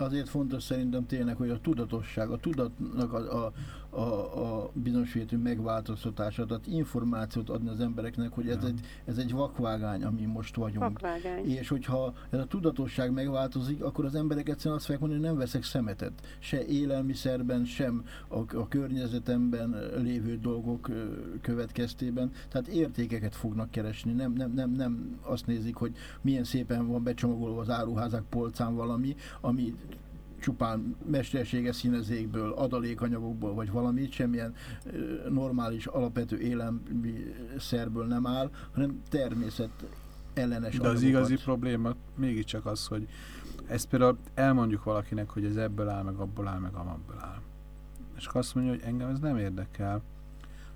azért fontos szerintem tényleg, hogy a tudatosság, a tudatnak a, a, a, a bizonyos megváltoztatása, tehát információt adni az embereknek, hogy ez, ja. egy, ez egy vakvágány, ami most vagyunk. Vakvágány. És hogyha ez a tudatosság megváltozik, akkor az emberek egyszerűen azt fogják mondani, hogy nem veszek szemetet. Se élelmiszerben, sem a, a környezetemben lévő dolgok következtében. Tehát értékeket fognak keresni. Nem, nem, nem, nem azt nézik, hogy milyen szépen van becsomagolva az áruházak polcán valami, ami csupán mesterséges színezékből, adalékanyagokból, vagy valamit, semmilyen normális, alapvető élelmiszerből nem áll, hanem természet ellenes De anyagokat. az igazi probléma mégiscsak az, hogy ezt például elmondjuk valakinek, hogy ez ebből áll, meg abból áll, meg amabból áll. És azt mondja, hogy engem ez nem érdekel,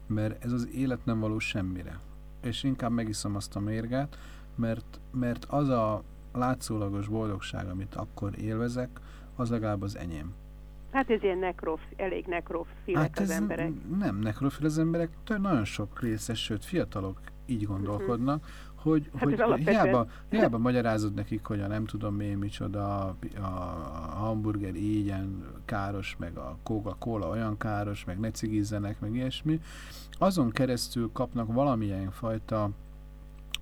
mert ez az élet nem való semmire. És inkább megiszom azt a mérget, mert, mert az a látszólagos boldogság, amit akkor élvezek, az legalább az enyém. Hát ez ilyen nekrof, elég nekrofilek hát az emberek. Nem nekrofil az emberek, nagyon sok részes, sőt fiatalok így gondolkodnak, uh -huh hogy, hát hogy hiába, hiába magyarázod nekik, hogy a nem tudom én micsoda, a, a hamburger ígyen káros, meg a Coca-Cola olyan káros, meg ne cigizzenek, meg ilyesmi, azon keresztül kapnak valamilyen fajta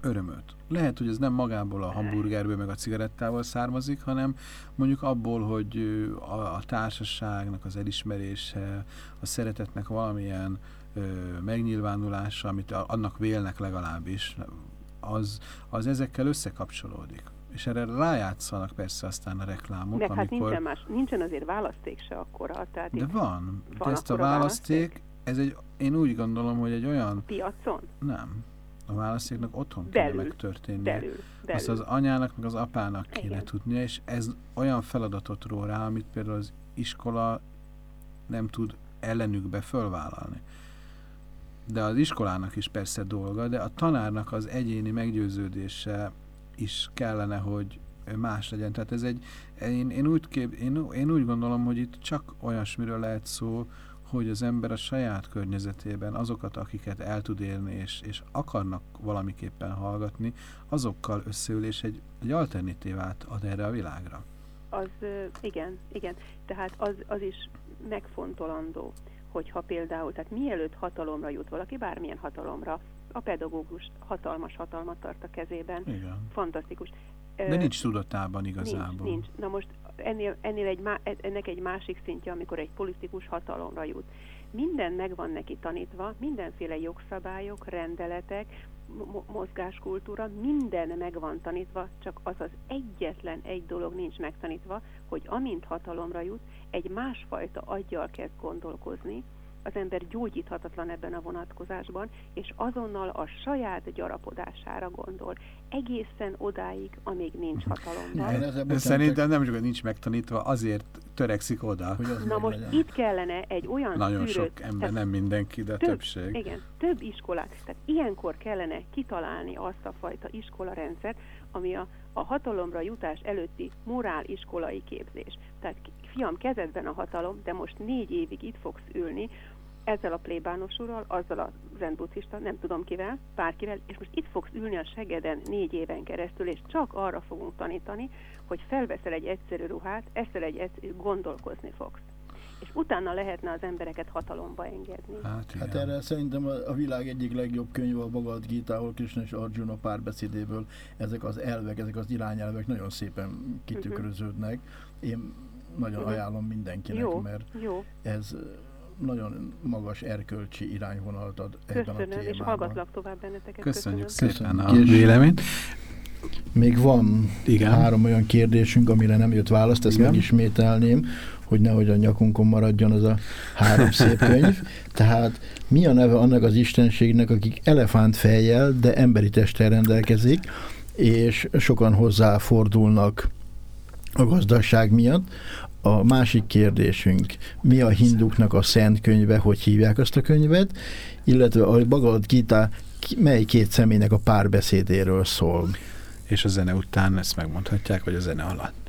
örömöt. Lehet, hogy ez nem magából a hamburgerből meg a cigarettával származik, hanem mondjuk abból, hogy a, a társaságnak az elismerése, a szeretetnek valamilyen ö, megnyilvánulása, amit annak vélnek legalábbis, az, az ezekkel összekapcsolódik. És erre rájátszanak persze aztán a reklámok. Meg hát amikor... nincsen, más, nincsen azért választék se akkora. Tehát de van. van de ezt a választék, választék, ez egy, én úgy gondolom, hogy egy olyan... Piacon? Nem. A választéknak otthon belül, kéne megtörténnie. Belül, belül. Azt az anyának, meg az apának kéne Igen. tudnia, és ez olyan feladatot ró rá, amit például az iskola nem tud ellenükbe fölvállalni de az iskolának is persze dolga, de a tanárnak az egyéni meggyőződése is kellene, hogy más legyen. Tehát ez egy, én, én, úgy, kép, én, én úgy gondolom, hogy itt csak olyasmiről lehet szó, hogy az ember a saját környezetében azokat, akiket el tud élni és, és akarnak valamiképpen hallgatni, azokkal összeül és egy, egy alternatívát ad erre a világra. Az igen, igen. Tehát az, az is megfontolandó hogyha például, tehát mielőtt hatalomra jut valaki, bármilyen hatalomra, a pedagógus hatalmas hatalmat tart a kezében. Igen. Fantasztikus. De nincs tudatában igazából. Nincs, nincs. Na most ennél, ennél egy, ennek egy másik szintje, amikor egy politikus hatalomra jut. Minden meg van neki tanítva, mindenféle jogszabályok, rendeletek, mozgáskultúra, minden meg van tanítva, csak az az egyetlen egy dolog nincs megtanítva, hogy amint hatalomra jut, egy másfajta aggyal kezd gondolkozni, az ember gyógyíthatatlan ebben a vonatkozásban, és azonnal a saját gyarapodására gondol. Egészen odáig, amíg nincs hatalomban. Ja, Szerintem nem csak, hogy nincs megtanítva, azért törekszik oda. Hogy Na most legyen. itt kellene egy olyan Nagyon szűrőt, sok ember, nem mindenki, de több, többség. Igen, több iskolát. Tehát ilyenkor kellene kitalálni azt a fajta iskolarendszert, ami a, a hatalomra jutás előtti morál iskolai képzés. Tehát fiam, kezedben a hatalom, de most négy évig itt fogsz ülni, ezzel a plébános urral, azzal a zenbucista, nem tudom kivel, bárkivel, és most itt fogsz ülni a segeden négy éven keresztül, és csak arra fogunk tanítani, hogy felveszel egy egyszerű ruhát, eszel egy egyszerű, gondolkozni fogsz és utána lehetne az embereket hatalomba engedni. Hát, hát erre szerintem a, világ egyik legjobb könyve a Bhagavad Gita-hol, Krishna és Arjuna párbeszédéből, ezek az elvek, ezek az irányelvek nagyon szépen kitükröződnek. Én nagyon uh-huh. ajánlom mindenkinek, jó, mert jó. ez nagyon magas erkölcsi irányvonalat ad Köszönöm, ebben a témában. és hallgatlak tovább benneteket. Köszönjük Köszönöm. szépen a véleményt. Még van Igen. három olyan kérdésünk, amire nem jött választ, ezt Igen. megismételném, hogy nehogy a nyakunkon maradjon az a három szép könyv. <laughs> Tehát mi a neve annak az istenségnek, akik elefánt fejjel, de emberi testtel rendelkezik, és sokan hozzá fordulnak a gazdaság miatt. A másik kérdésünk, mi a hinduknak a szent könyve, hogy hívják azt a könyvet, illetve a Bhagavad Gita mely két személynek a párbeszédéről szól. És a zene után ezt megmondhatják, vagy a zene alatt.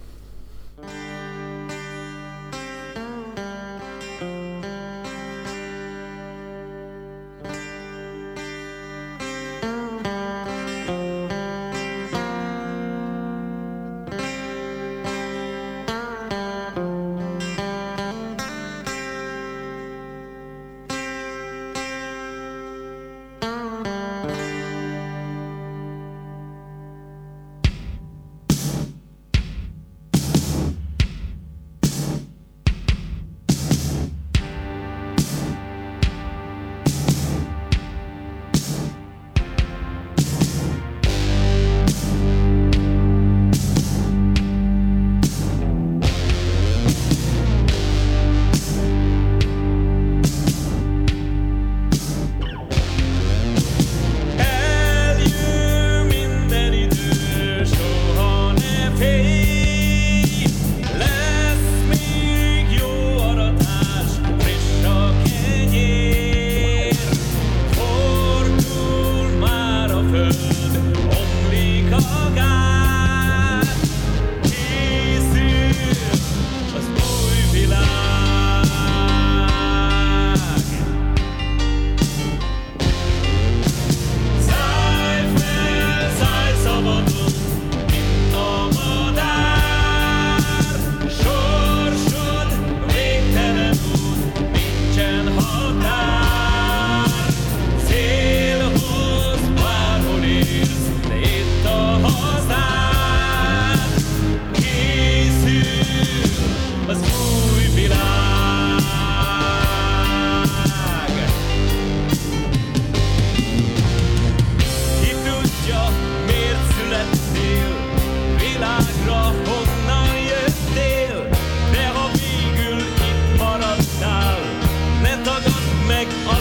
like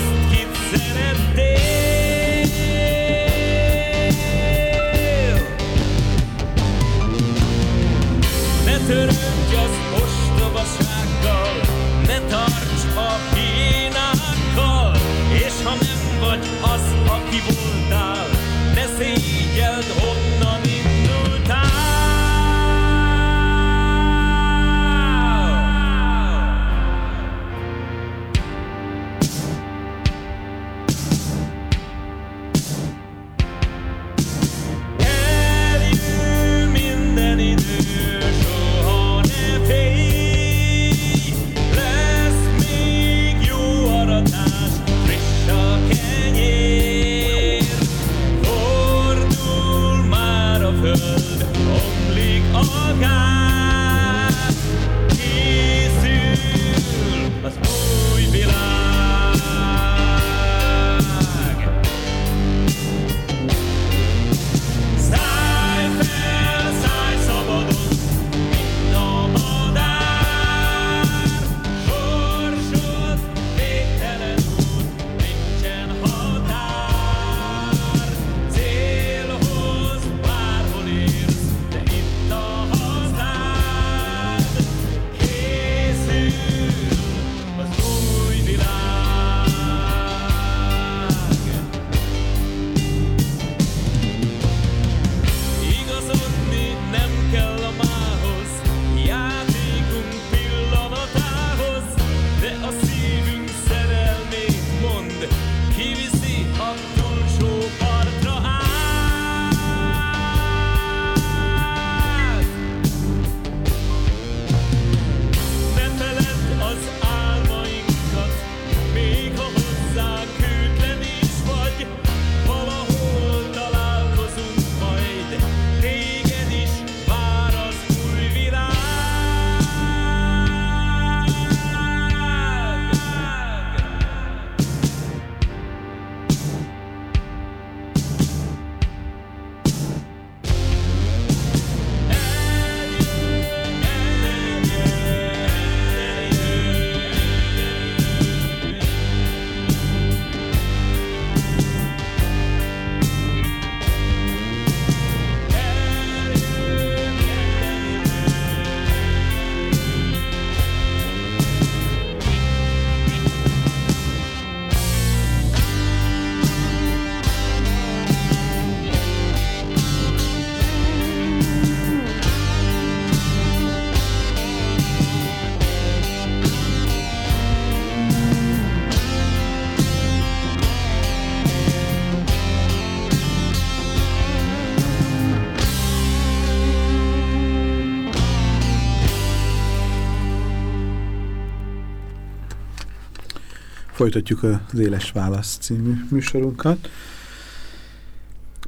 Folytatjuk az Éles Válasz című műsorunkat.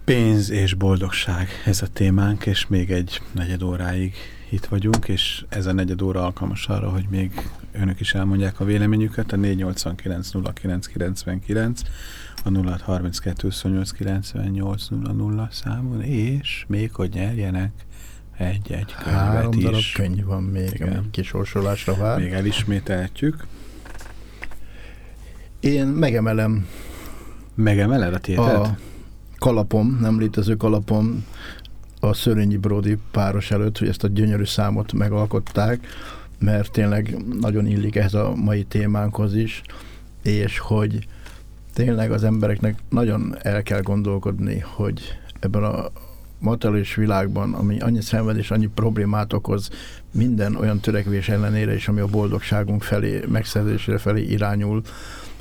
Pénz és boldogság ez a témánk, és még egy negyed óráig itt vagyunk, és ez a negyed óra alkalmas arra, hogy még önök is elmondják a véleményüket, a 489 0999 a 0632 28 00 számon, és még hogy nyerjenek egy-egy könyvet Három is. darab könyv van még, Igen. ami kisorsolásra vár. Még elismételtjük. Én megemelem Megemeled a tétet? A kalapom, nem létező kalapom a Szörényi Brody páros előtt, hogy ezt a gyönyörű számot megalkották, mert tényleg nagyon illik ez a mai témánkhoz is, és hogy tényleg az embereknek nagyon el kell gondolkodni, hogy ebben a materiális világban, ami annyi szenvedés, annyi problémát okoz, minden olyan törekvés ellenére is, ami a boldogságunk felé, megszerzésére felé irányul,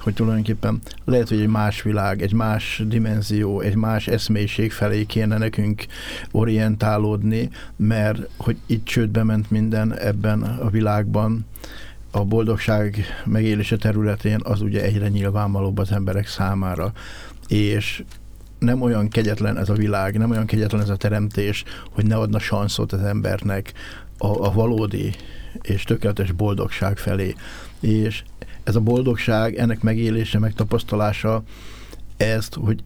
hogy tulajdonképpen lehet, hogy egy más világ, egy más dimenzió, egy más eszmélység felé kéne nekünk orientálódni, mert hogy itt csődbe ment minden ebben a világban, a boldogság megélése területén az ugye egyre nyilvánvalóbb az emberek számára. És nem olyan kegyetlen ez a világ, nem olyan kegyetlen ez a teremtés, hogy ne adna sanszot az embernek a, a valódi és tökéletes boldogság felé. És ez a boldogság, ennek megélése, megtapasztalása, ezt, hogy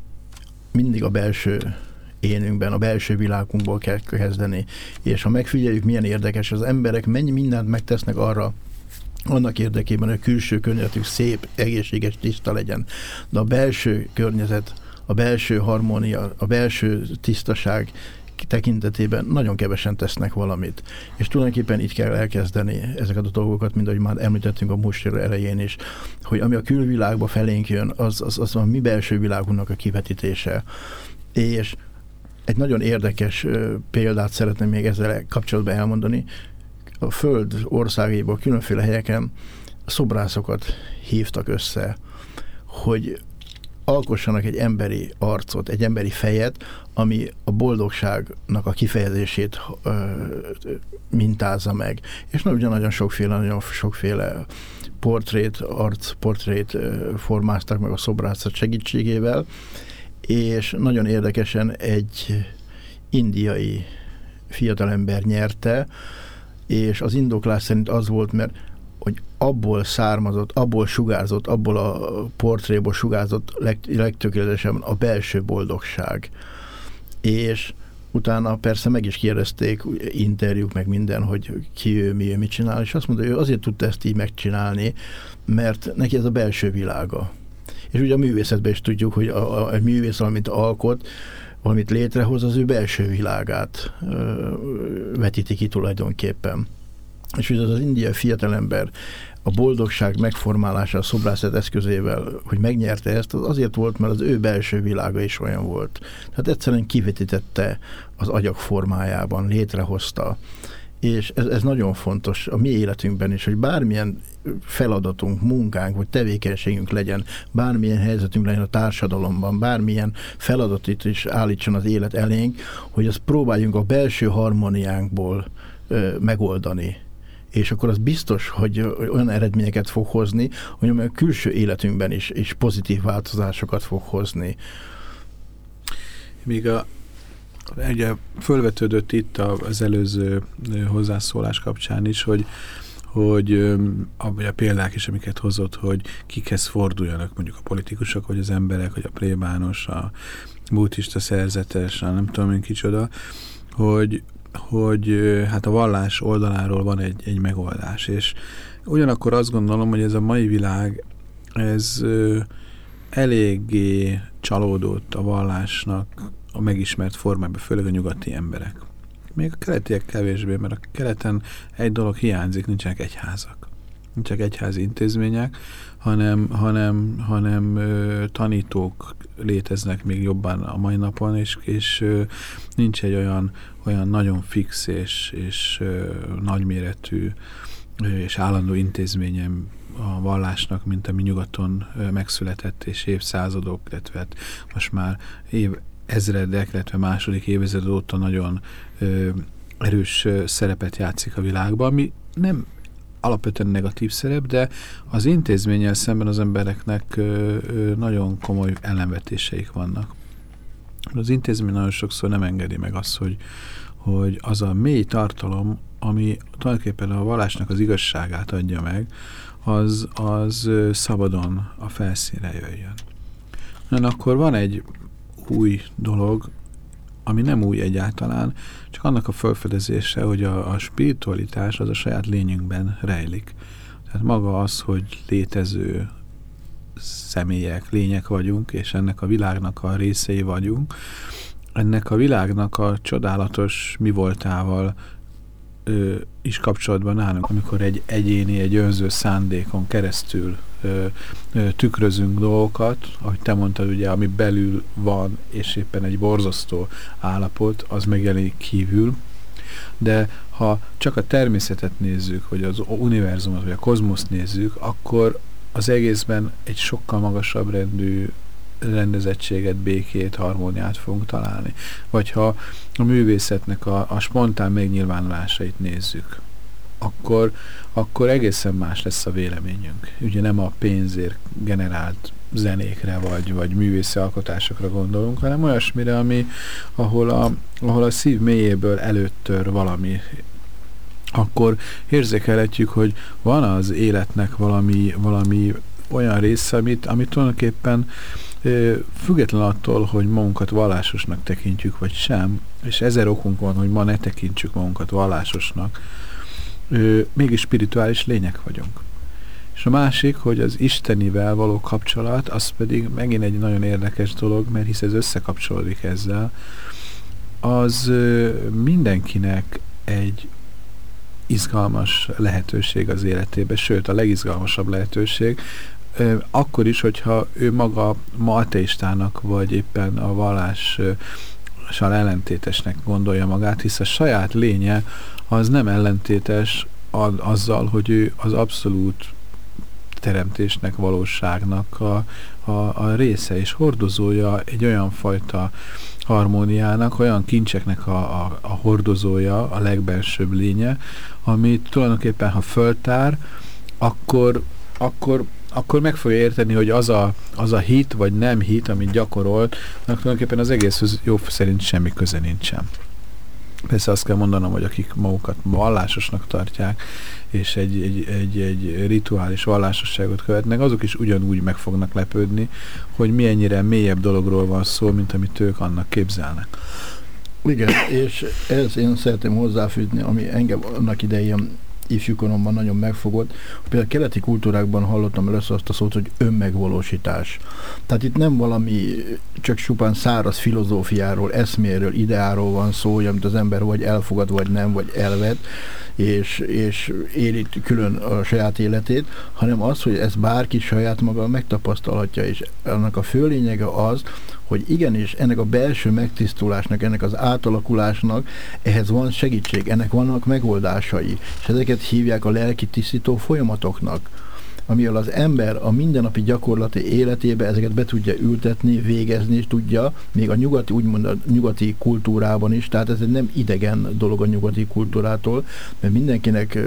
mindig a belső énünkben, a belső világunkból kell kezdeni. És ha megfigyeljük, milyen érdekes, az emberek mennyi mindent megtesznek arra, annak érdekében, hogy a külső környezetük szép, egészséges, tiszta legyen. De a belső környezet, a belső harmónia, a belső tisztaság tekintetében nagyon kevesen tesznek valamit. És tulajdonképpen itt kell elkezdeni ezeket a dolgokat, mint ahogy már említettünk a mustira elején is, hogy ami a külvilágba felénk jön, az, az, az a mi belső világunknak a kivetítése. És egy nagyon érdekes példát szeretném még ezzel kapcsolatban elmondani. A Föld országaiból különféle helyeken szobrászokat hívtak össze, hogy alkossanak egy emberi arcot, egy emberi fejet, ami a boldogságnak a kifejezését ö, mintázza meg. És na, ugye nagyon sokféle, nagyon sokféle portrét, arcportrét formáztak meg a szobrászat segítségével, és nagyon érdekesen egy indiai fiatalember nyerte, és az indoklás szerint az volt, mert hogy abból származott, abból sugárzott, abból a portréból sugárzott leg, legtökéletesebben a belső boldogság. És utána persze meg is kérdezték, interjúk meg minden, hogy ki ő, mi ő, mit csinál, és azt mondta, hogy ő azért tudta ezt így megcsinálni, mert neki ez a belső világa. És ugye a művészetben is tudjuk, hogy a, a, a művész, amit alkot, valamit létrehoz, az ő belső világát ö, vetíti ki tulajdonképpen. És ugye az, az indiai fiatalember a boldogság megformálása a szobrászat eszközével, hogy megnyerte ezt, az azért volt, mert az ő belső világa is olyan volt. Tehát egyszerűen kivetítette az agyak formájában, létrehozta. És ez, ez nagyon fontos a mi életünkben is, hogy bármilyen feladatunk, munkánk vagy tevékenységünk legyen, bármilyen helyzetünk legyen a társadalomban, bármilyen feladatot is állítson az élet elénk, hogy azt próbáljunk a belső harmóniánkból ö, megoldani és akkor az biztos, hogy olyan eredményeket fog hozni, hogy a külső életünkben is, is pozitív változásokat fog hozni. Míg a ugye fölvetődött itt az előző hozzászólás kapcsán is, hogy hogy a, a példák is, amiket hozott, hogy kikhez forduljanak mondjuk a politikusok, vagy az emberek, vagy a plébános, a buddhista szerzetes, a nem tudom én kicsoda, hogy, hogy hát a vallás oldaláról van egy, egy megoldás, és ugyanakkor azt gondolom, hogy ez a mai világ, ez eléggé csalódott a vallásnak a megismert formában, főleg a nyugati emberek. Még a keletiek kevésbé, mert a keleten egy dolog hiányzik, nincsenek egyházak. Nincsenek egyházi intézmények, hanem, hanem, hanem tanítók léteznek még jobban a mai napon, és, és nincs egy olyan, olyan nagyon fix és, és ö, nagyméretű és állandó intézményem a vallásnak, mint ami nyugaton megszületett, és évszázadok, illetve hát most már év ezredek, illetve második évezred óta nagyon ö, erős szerepet játszik a világban, ami nem alapvetően negatív szerep, de az intézménnyel szemben az embereknek ö, ö, nagyon komoly ellenvetéseik vannak. Az intézmény nagyon sokszor nem engedi meg azt, hogy, hogy az a mély tartalom, ami tulajdonképpen a vallásnak az igazságát adja meg, az, az szabadon a felszínre jöjjön. Na, akkor van egy új dolog, ami nem új egyáltalán, csak annak a felfedezése, hogy a, a spiritualitás az a saját lényünkben rejlik. Tehát maga az, hogy létező személyek, lények vagyunk, és ennek a világnak a részei vagyunk, ennek a világnak a csodálatos mi voltával ö, is kapcsolatban állunk, amikor egy egyéni, egy önző szándékon keresztül ö, ö, tükrözünk dolgokat, ahogy te mondtad, ugye, ami belül van, és éppen egy borzasztó állapot, az megjelenik kívül, de ha csak a természetet nézzük, vagy az univerzumot, vagy a kozmoszt nézzük, akkor az egészben egy sokkal magasabb rendű rendezettséget, békét, harmóniát fogunk találni. Vagy ha a művészetnek a, a spontán megnyilvánulásait nézzük, akkor, akkor egészen más lesz a véleményünk. Ugye nem a pénzért generált zenékre vagy, vagy művészi alkotásokra gondolunk, hanem olyasmire, ami, ahol a, ahol a szív mélyéből előttör valami, akkor érzékelhetjük, hogy van az életnek valami, valami olyan része, amit, amit tulajdonképpen független attól, hogy magunkat vallásosnak tekintjük, vagy sem, és ezer okunk van, hogy ma ne tekintsük magunkat vallásosnak, mégis spirituális lények vagyunk. És a másik, hogy az Istenivel való kapcsolat, az pedig megint egy nagyon érdekes dolog, mert hisz ez összekapcsolódik ezzel, az mindenkinek egy izgalmas lehetőség az életében, sőt a legizgalmasabb lehetőség, akkor is, hogyha ő maga ma ateistának, vagy éppen a vallással ellentétesnek gondolja magát, hisz a saját lénye az nem ellentétes azzal, hogy ő az abszolút teremtésnek, valóságnak a, a, a része és hordozója egy olyan fajta harmóniának, olyan kincseknek a, a, a hordozója, a legbelsőbb lénye, amit tulajdonképpen, ha föltár, akkor, akkor akkor meg fogja érteni, hogy az a, az a hit, vagy nem hit, amit gyakorolt, tulajdonképpen az egészhez jó szerint semmi köze nincsen. Persze azt kell mondanom, hogy akik magukat vallásosnak tartják, és egy, egy, egy, egy rituális vallásosságot követnek, azok is ugyanúgy meg fognak lepődni, hogy milyennyire mélyebb dologról van szó, mint amit ők annak képzelnek. Igen, és ez én szeretném hozzáfűzni, ami engem annak idején ifjúkoromban nagyon megfogott. Például a keleti kultúrákban hallottam először azt a szót, hogy önmegvalósítás. Tehát itt nem valami csak csupán száraz filozófiáról, eszméről, ideáról van szó, amit az ember vagy elfogad, vagy nem, vagy elvet, és, és éli külön a saját életét, hanem az, hogy ez bárki saját maga megtapasztalhatja, és annak a főlényege az, hogy igenis ennek a belső megtisztulásnak, ennek az átalakulásnak ehhez van segítség, ennek vannak megoldásai, és ezeket hívják a lelki tisztító folyamatoknak amivel az ember a mindennapi gyakorlati életébe ezeket be tudja ültetni, végezni, és tudja, még a nyugati, úgymond a nyugati kultúrában is, tehát ez egy nem idegen dolog a nyugati kultúrától, mert mindenkinek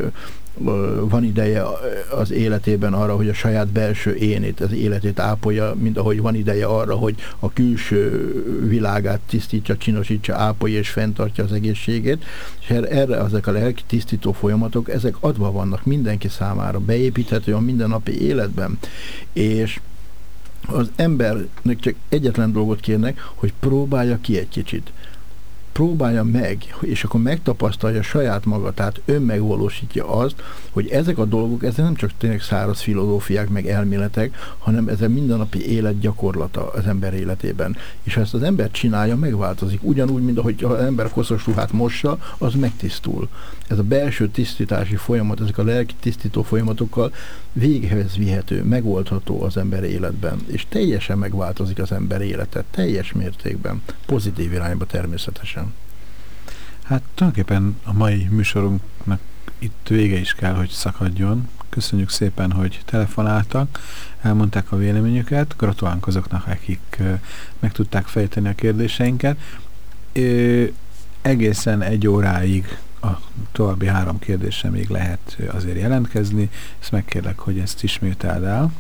van ideje az életében arra, hogy a saját belső énét, az életét ápolja, mint ahogy van ideje arra, hogy a külső világát tisztítsa, csinosítsa, ápolja és fenntartja az egészségét, és erre ezek a lelki tisztító folyamatok, ezek adva vannak mindenki számára, beépíthető a mindennapi életben, és az embernek csak egyetlen dolgot kérnek, hogy próbálja ki egy kicsit próbálja meg, és akkor megtapasztalja saját maga, tehát önmegvalósítja azt, hogy ezek a dolgok, ezek nem csak tényleg száraz filozófiák, meg elméletek, hanem ez a mindennapi élet gyakorlata az ember életében. És ha ezt az ember csinálja, megváltozik. Ugyanúgy, mint ahogy az ember koszos ruhát mossa, az megtisztul. Ez a belső tisztítási folyamat, ezek a lelki tisztító folyamatokkal véghez vihető, megoldható az ember életben, és teljesen megváltozik az ember élete, teljes mértékben, pozitív irányba természetesen. Hát tulajdonképpen a mai műsorunknak itt vége is kell, hogy szakadjon. Köszönjük szépen, hogy telefonáltak, elmondták a véleményüket, gratulálunk azoknak, akik meg tudták fejteni a kérdéseinket. Ö, egészen egy óráig a további három kérdésre még lehet azért jelentkezni. Ezt megkérlek, hogy ezt ismételd el.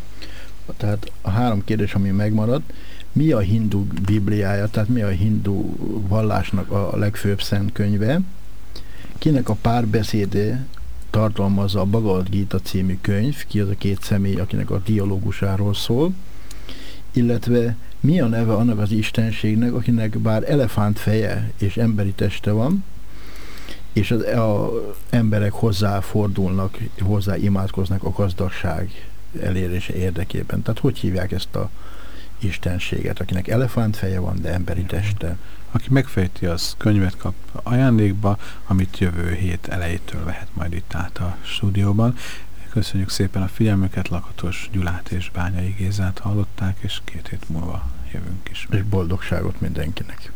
Tehát a három kérdés, ami megmaradt, mi a hindu bibliája, tehát mi a hindu vallásnak a legfőbb szent könyve, kinek a párbeszéde tartalmazza a Bhagavad Gita című könyv, ki az a két személy, akinek a dialógusáról szól, illetve mi a neve annak az istenségnek, akinek bár elefánt feje és emberi teste van, és az a emberek hozzáfordulnak, hozzá imádkoznak a gazdagság elérése érdekében. Tehát hogy hívják ezt a istenséget, akinek elefánt feje van, de emberi teste? Aki megfejti, az könyvet kap ajándékba, amit jövő hét elejétől vehet majd itt át a stúdióban. Köszönjük szépen a figyelmüket, Lakatos Gyulát és Bányai Gézát hallották, és két hét múlva jövünk is. És boldogságot mindenkinek!